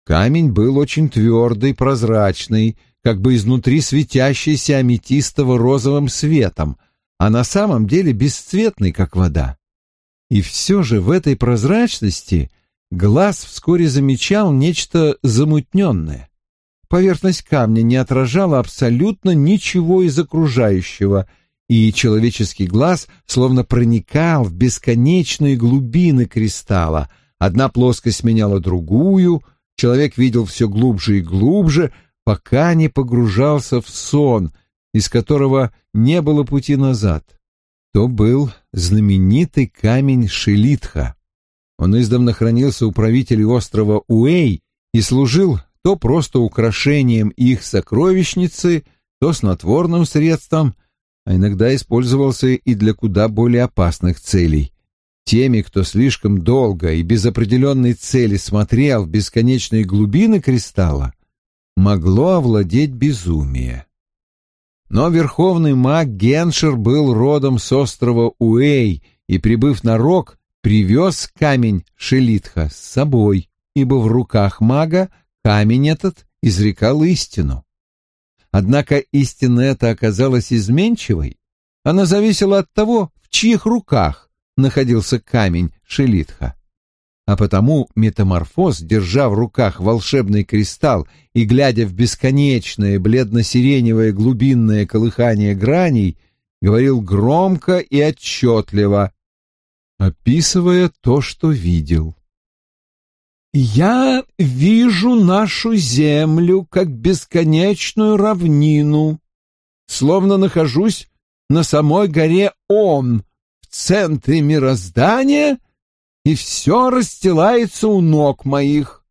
Камень был очень твердый, прозрачный, как бы изнутри светящийся аметистово-розовым светом, а на самом деле бесцветный, как вода. И все же в этой прозрачности глаз вскоре замечал нечто замутненное. Поверхность камня не отражала абсолютно ничего из окружающего, и человеческий глаз словно проникал в бесконечные глубины кристалла. Одна плоскость меняла другую, человек видел все глубже и глубже, пока не погружался в сон, из которого не было пути назад. То был знаменитый камень Шелитха. Он издавна хранился у правителей острова Уэй и служил то просто украшением их сокровищницы, то снотворным средством — а иногда использовался и для куда более опасных целей. Теми, кто слишком долго и без определенной цели смотрел в бесконечные глубины кристалла, могло овладеть безумие. Но верховный маг Геншер был родом с острова Уэй и, прибыв на Рок, привез камень Шелитха с собой, ибо в руках мага камень этот изрекал истину. Однако истина эта оказалась изменчивой. Она зависела от того, в чьих руках находился камень Шелитха. А потому метаморфоз, держа в руках волшебный кристалл и глядя в бесконечное бледно-сиреневое глубинное колыхание граней, говорил громко и отчетливо, описывая то, что видел. Я вижу нашу землю как бесконечную равнину, словно нахожусь на самой горе Он, в центре мироздания, и все расстилается у ног моих.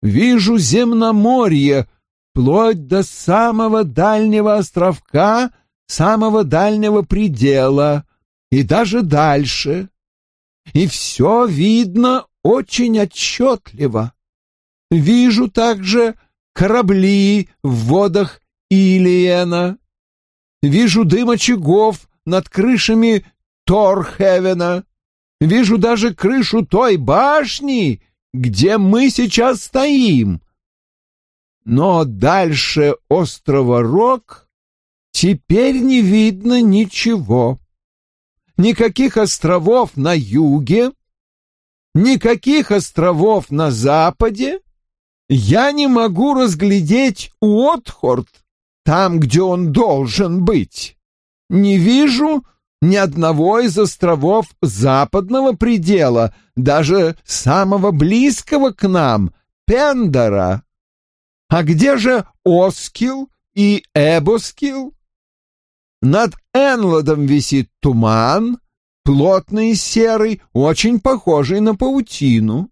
Вижу земноморье, вплоть до самого дальнего островка, самого дальнего предела, и даже дальше. И все видно очень отчетливо. Вижу также корабли в водах Илиена. Вижу дым очагов над крышами Торхевена. Вижу даже крышу той башни, где мы сейчас стоим. Но дальше острова Рок теперь не видно ничего. Никаких островов на юге, никаких островов на западе, я не могу разглядеть Уотхорд там, где он должен быть. Не вижу ни одного из островов западного предела, даже самого близкого к нам, Пендера. А где же Оскил и Эбоскил? Над Энладом висит туман, плотный и серый, очень похожий на паутину.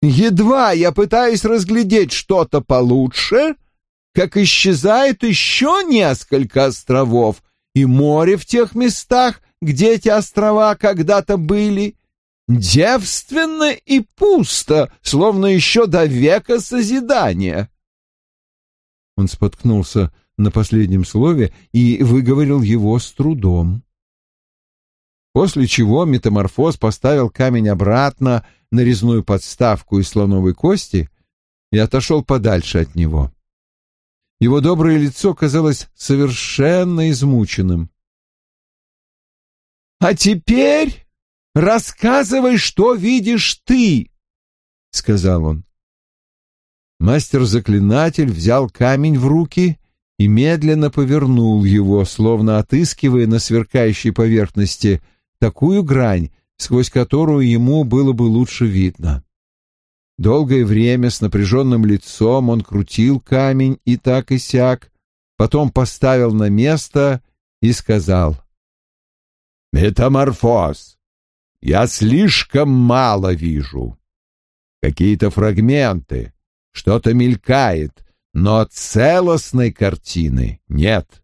Едва я пытаюсь разглядеть что-то получше, как исчезает еще несколько островов, и море в тех местах, где эти острова когда-то были, девственно и пусто, словно еще до века созидания. Он споткнулся на последнем слове и выговорил его с трудом после чего метаморфоз поставил камень обратно на резную подставку из слоновой кости и отошел подальше от него. Его доброе лицо казалось совершенно измученным. «А теперь рассказывай, что видишь ты!» — сказал он. Мастер-заклинатель взял камень в руки и медленно повернул его, словно отыскивая на сверкающей поверхности такую грань, сквозь которую ему было бы лучше видно. Долгое время с напряженным лицом он крутил камень и так и сяк, потом поставил на место и сказал. «Метаморфоз. Я слишком мало вижу. Какие-то фрагменты, что-то мелькает, но целостной картины нет».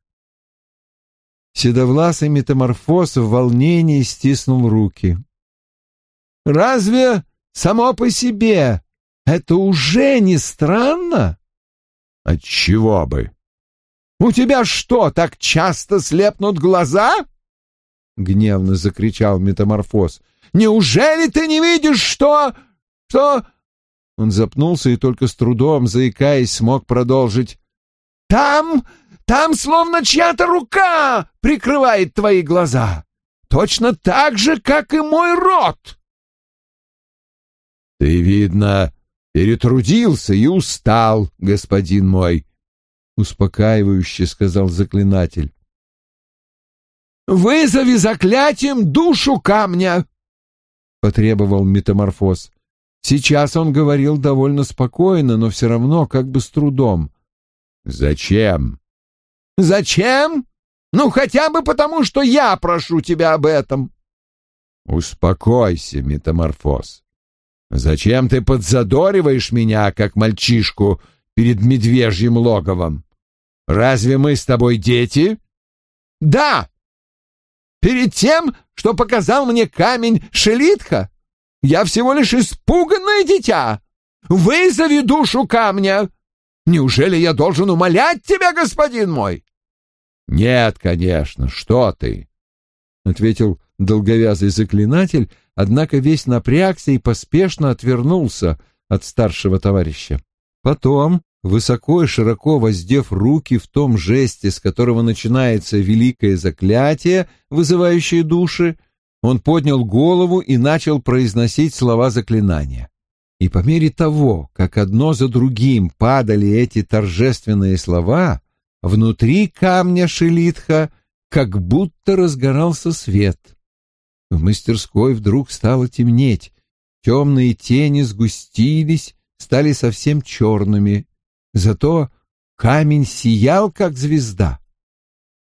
Седовласый метаморфоз в волнении стиснул руки. «Разве само по себе это уже не странно?» «Отчего бы?» «У тебя что, так часто слепнут глаза?» — гневно закричал метаморфоз. «Неужели ты не видишь, что... что...» Он запнулся и только с трудом, заикаясь, смог продолжить. «Там там словно чья-то рука прикрывает твои глаза. Точно так же, как и мой рот. Ты, видно, перетрудился и устал, господин мой, успокаивающе сказал заклинатель. Вызови заклятием душу камня, потребовал метаморфоз. Сейчас он говорил довольно спокойно, но все равно как бы с трудом. Зачем? Зачем? Ну, хотя бы потому, что я прошу тебя об этом. Успокойся, метаморфоз. Зачем ты подзадориваешь меня, как мальчишку, перед медвежьим логовом? Разве мы с тобой дети? Да. Перед тем, что показал мне камень Шелитха, я всего лишь испуганное дитя. Вызови душу камня. Неужели я должен умолять тебя, господин мой? «Нет, конечно, что ты!» — ответил долговязый заклинатель, однако весь напрягся и поспешно отвернулся от старшего товарища. Потом, высоко и широко воздев руки в том жесте, с которого начинается великое заклятие, вызывающее души, он поднял голову и начал произносить слова заклинания. И по мере того, как одно за другим падали эти торжественные слова, Внутри камня шелитха как будто разгорался свет. В мастерской вдруг стало темнеть, темные тени сгустились, стали совсем черными, зато камень сиял, как звезда.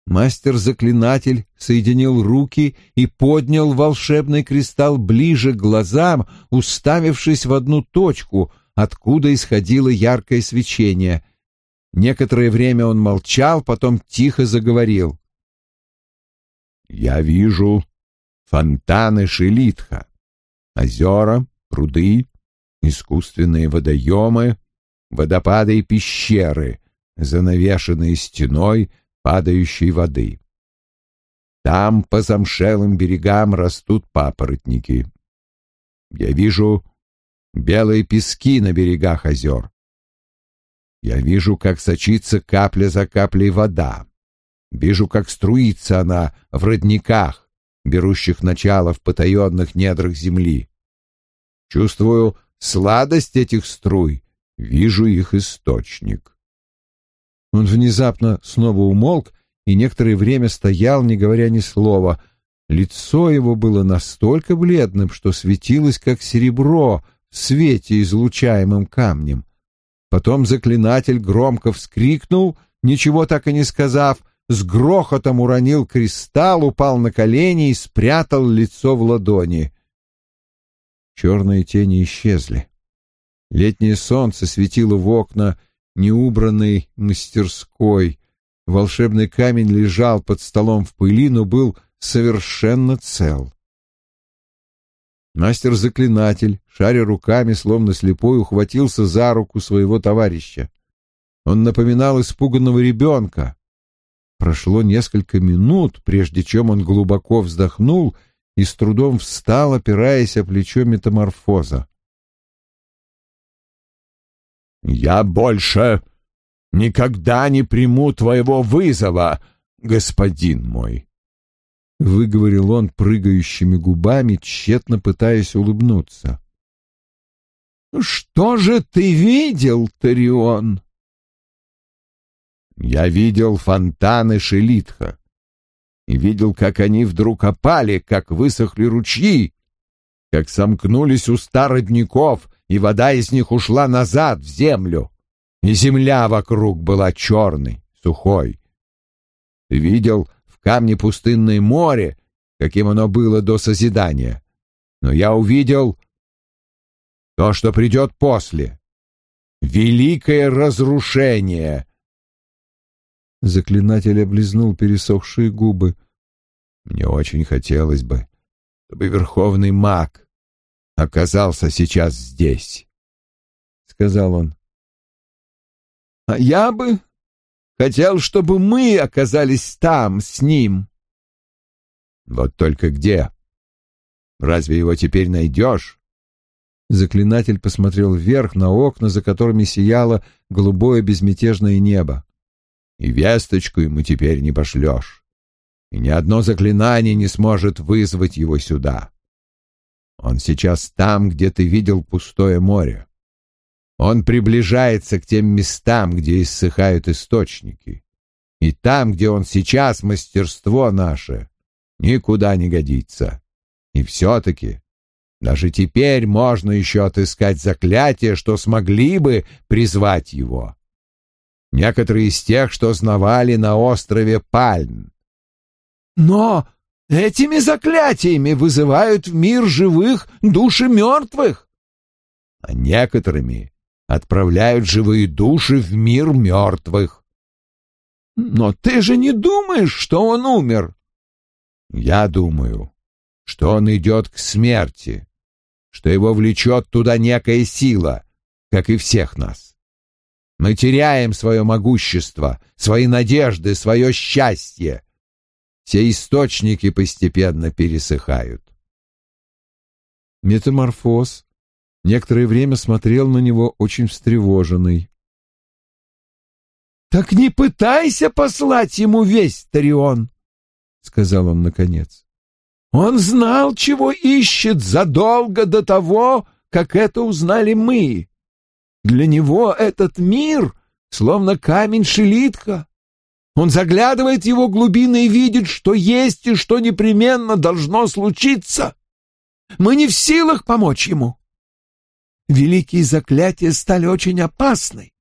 Мастер-заклинатель соединил руки и поднял волшебный кристалл ближе к глазам, уставившись в одну точку, откуда исходило яркое свечение. Некоторое время он молчал, потом тихо заговорил. «Я вижу фонтаны Шелитха, озера, пруды, искусственные водоемы, водопады и пещеры, занавешенные стеной падающей воды. Там по замшелым берегам растут папоротники. Я вижу белые пески на берегах озер, я вижу, как сочится капля за каплей вода. Вижу, как струится она в родниках, берущих начало в потаенных недрах земли. Чувствую сладость этих струй, вижу их источник. Он внезапно снова умолк и некоторое время стоял, не говоря ни слова. Лицо его было настолько бледным, что светилось, как серебро в свете, излучаемым камнем. Потом заклинатель громко вскрикнул, ничего так и не сказав, с грохотом уронил кристалл, упал на колени и спрятал лицо в ладони. Черные тени исчезли. Летнее солнце светило в окна неубранной мастерской. Волшебный камень лежал под столом в пыли, но был совершенно цел. Мастер-заклинатель, шаря руками, словно слепой, ухватился за руку своего товарища. Он напоминал испуганного ребенка. Прошло несколько минут, прежде чем он глубоко вздохнул и с трудом встал, опираясь о плечо метаморфоза. «Я больше никогда не приму твоего вызова, господин мой», — выговорил он прыгающими губами, тщетно пытаясь улыбнуться. «Что же ты видел, Тарион?» «Я видел фонтаны Шелитха и видел, как они вдруг опали, как высохли ручьи, как сомкнулись уста родников, и вода из них ушла назад в землю, и земля вокруг была черной, сухой, Ты видел в камне пустынное море, каким оно было до созидания. Но я увидел то, что придет после. Великое разрушение. Заклинатель облизнул пересохшие губы. Мне очень хотелось бы, чтобы верховный маг оказался сейчас здесь, — сказал он. — А я бы хотел, чтобы мы оказались там с ним. — Вот только где? Разве его теперь найдешь? Заклинатель посмотрел вверх на окна, за которыми сияло голубое безмятежное небо. И весточку ему теперь не пошлешь. И ни одно заклинание не сможет вызвать его сюда. Он сейчас там, где ты видел пустое море. Он приближается к тем местам, где иссыхают источники. И там, где он сейчас, мастерство наше никуда не годится. И все-таки даже теперь можно еще отыскать заклятия, что смогли бы призвать его. Некоторые из тех, что знавали на острове Пальм. Но этими заклятиями вызывают в мир живых души мертвых. А некоторыми отправляют живые души в мир мертвых. Но ты же не думаешь, что он умер? Я думаю, что он идет к смерти что его влечет туда некая сила, как и всех нас. Мы теряем свое могущество, свои надежды, свое счастье. Все источники постепенно пересыхают. Метаморфоз некоторое время смотрел на него очень встревоженный. «Так не пытайся послать ему весть, Тарион!» — сказал он наконец. Он знал, чего ищет задолго до того, как это узнали мы. Для него этот мир словно камень шелитка. Он заглядывает в его глубины и видит, что есть и что непременно должно случиться. Мы не в силах помочь ему. Великие заклятия стали очень опасны,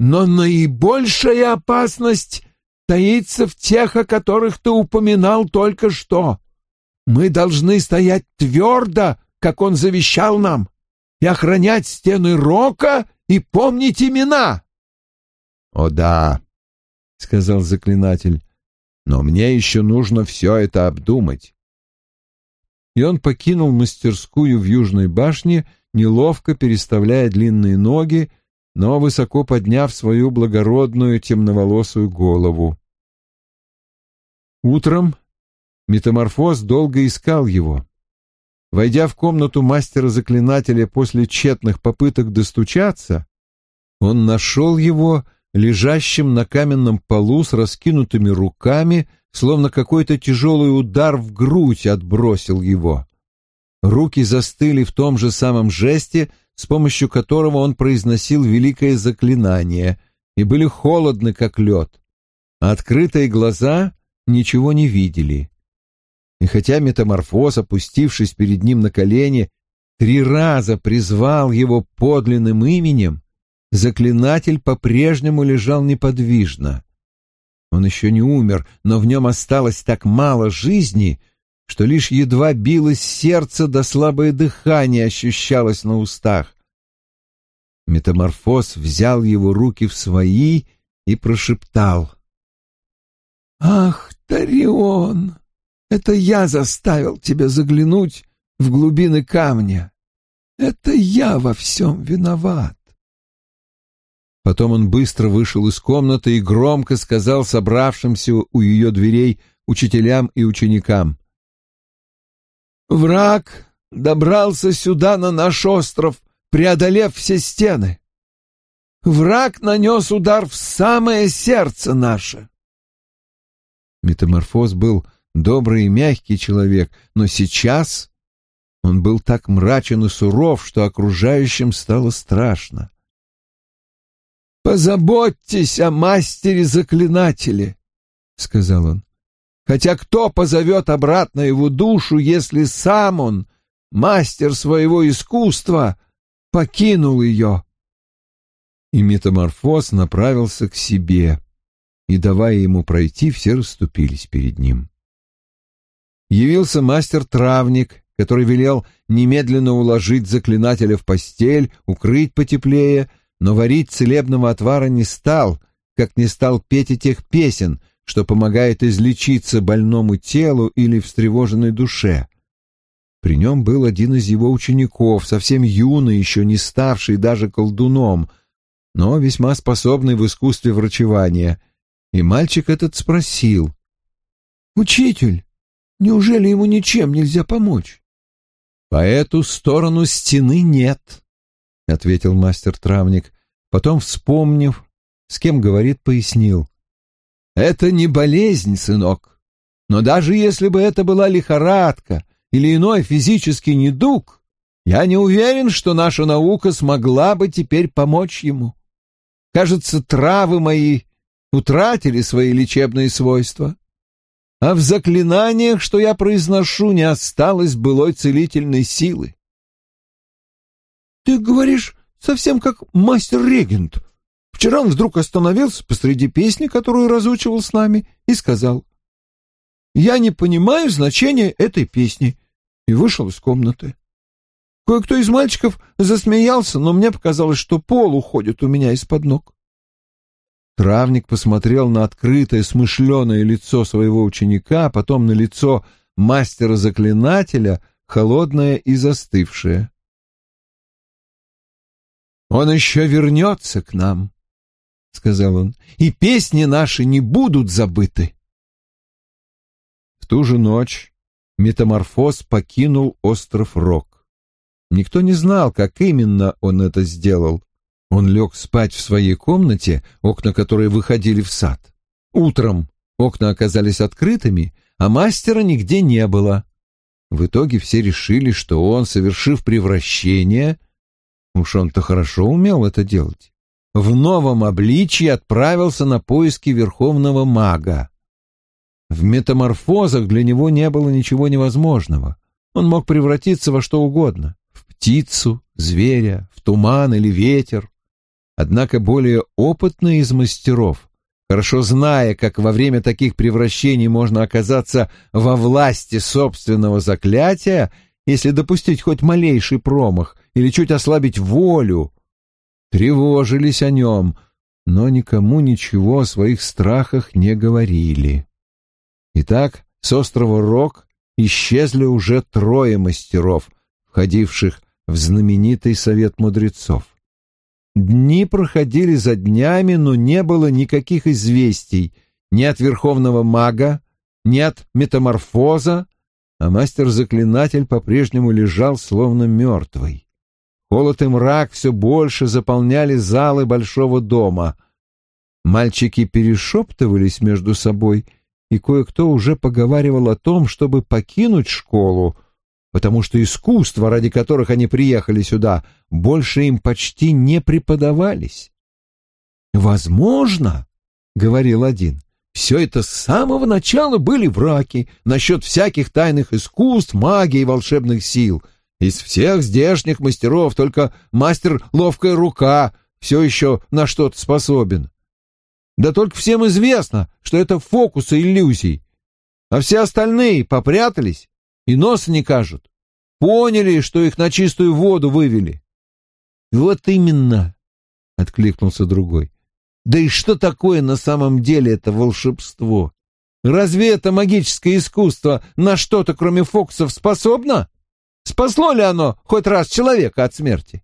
но наибольшая опасность таится в тех, о которых ты упоминал только что. Мы должны стоять твердо, как он завещал нам, и охранять стены рока и помнить имена. — О да, — сказал заклинатель, — но мне еще нужно все это обдумать. И он покинул мастерскую в Южной башне, неловко переставляя длинные ноги, но высоко подняв свою благородную темноволосую голову. Утром Метаморфоз долго искал его. Войдя в комнату мастера-заклинателя после тщетных попыток достучаться, он нашел его лежащим на каменном полу с раскинутыми руками, словно какой-то тяжелый удар в грудь отбросил его. Руки застыли в том же самом жесте, с помощью которого он произносил великое заклинание, и были холодны, как лед. А открытые глаза ничего не видели. И хотя метаморфоз, опустившись перед ним на колени, три раза призвал его подлинным именем, заклинатель по-прежнему лежал неподвижно. Он еще не умер, но в нем осталось так мало жизни, что лишь едва билось сердце да слабое дыхание ощущалось на устах. Метаморфоз взял его руки в свои и прошептал. «Ах, Тарион!» Это я заставил тебя заглянуть в глубины камня. Это я во всем виноват. Потом он быстро вышел из комнаты и громко сказал собравшимся у ее дверей учителям и ученикам. «Враг добрался сюда, на наш остров, преодолев все стены. Враг нанес удар в самое сердце наше». Метаморфоз был добрый и мягкий человек, но сейчас он был так мрачен и суров, что окружающим стало страшно. «Позаботьтесь о мастере-заклинателе», — сказал он. «Хотя кто позовет обратно его душу, если сам он, мастер своего искусства, покинул ее?» И метаморфоз направился к себе. и, давая ему пройти, все расступились перед ним. Явился мастер-травник, который велел немедленно уложить заклинателя в постель, укрыть потеплее, но варить целебного отвара не стал, как не стал петь и тех песен, что помогает излечиться больному телу или встревоженной душе. При нем был один из его учеников, совсем юный, еще не ставший даже колдуном, но весьма способный в искусстве врачевания. И мальчик этот спросил. «Учитель, неужели ему ничем нельзя помочь?» «По эту сторону стены нет», — ответил мастер-травник. Потом, вспомнив, с кем говорит, пояснил. «Это не болезнь, сынок, но даже если бы это была лихорадка или иной физический недуг, я не уверен, что наша наука смогла бы теперь помочь ему. Кажется, травы мои утратили свои лечебные свойства, а в заклинаниях, что я произношу, не осталось былой целительной силы. Ты говоришь совсем как мастер-регент. Вчера он вдруг остановился посреди песни, которую разучивал с нами, и сказал, «Я не понимаю значения этой песни», и вышел из комнаты. Кое-кто из мальчиков засмеялся, но мне показалось, что пол уходит у меня из-под ног. Травник посмотрел на открытое, смышленое лицо своего ученика, а потом на лицо мастера-заклинателя, холодное и застывшее. «Он еще вернется к нам», — сказал он, — «и песни наши не будут забыты». В ту же ночь метаморфоз покинул остров Рок. Никто не знал, как именно он это сделал. Он лег спать в своей комнате, окна которой выходили в сад. Утром окна оказались открытыми, а мастера нигде не было. В итоге все решили, что он, совершив превращение, уж он-то хорошо умел это делать, в новом обличии отправился на поиски верховного мага. В метаморфозах для него не было ничего невозможного. Он мог превратиться во что угодно — в птицу, зверя, в туман или ветер. Однако более опытный из мастеров, хорошо зная, как во время таких превращений можно оказаться во власти собственного заклятия, если допустить хоть малейший промах или чуть ослабить волю, тревожились о нем, но никому ничего о своих страхах не говорили. Итак, с острова Рок исчезли уже трое мастеров, входивших в знаменитый совет мудрецов. Дни проходили за днями, но не было никаких известий ни от верховного мага, ни от метаморфоза, а мастер-заклинатель по-прежнему лежал словно мертвый. Холод и мрак все больше заполняли залы большого дома. Мальчики перешептывались между собой, и кое-кто уже поговаривал о том, чтобы покинуть школу, потому что искусства, ради которых они приехали сюда, больше им почти не преподавались. «Возможно, — говорил один, — все это с самого начала были враки насчет всяких тайных искусств, магии и волшебных сил. Из всех здешних мастеров только мастер «Ловкая рука» все еще на что-то способен. Да только всем известно, что это фокусы иллюзий, а все остальные попрятались и носа не кажут. Поняли, что их на чистую воду вывели. Вот именно, откликнулся другой. Да и что такое на самом деле это волшебство? Разве это магическое искусство на что-то, кроме фокусов, способно? Спасло ли оно хоть раз человека от смерти?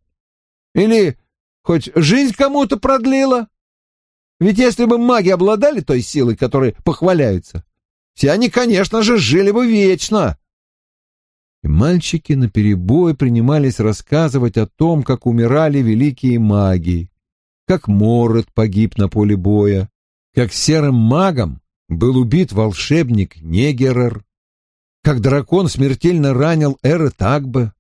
Или хоть жизнь кому-то продлило? Ведь если бы маги обладали той силой, которой похваляются, все они, конечно же, жили бы вечно. И мальчики наперебой принимались рассказывать о том, как умирали великие маги, как Моррет погиб на поле боя, как серым магом был убит волшебник Негерер, как дракон смертельно ранил Эры Тагбе,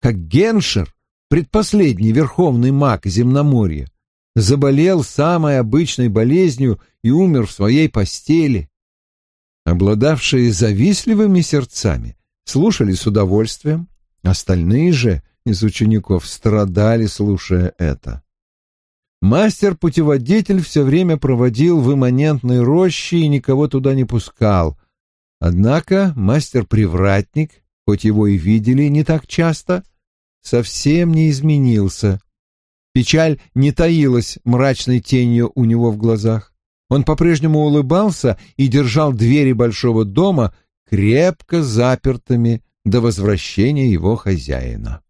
как Геншер, предпоследний верховный маг Земноморья, заболел самой обычной болезнью и умер в своей постели. Обладавшие завистливыми сердцами слушали с удовольствием, остальные же из учеников страдали, слушая это. Мастер-путеводитель все время проводил в имманентной роще и никого туда не пускал. Однако мастер-привратник, хоть его и видели не так часто, совсем не изменился. Печаль не таилась мрачной тенью у него в глазах. Он по-прежнему улыбался и держал двери большого дома крепко запертыми до возвращения его хозяина.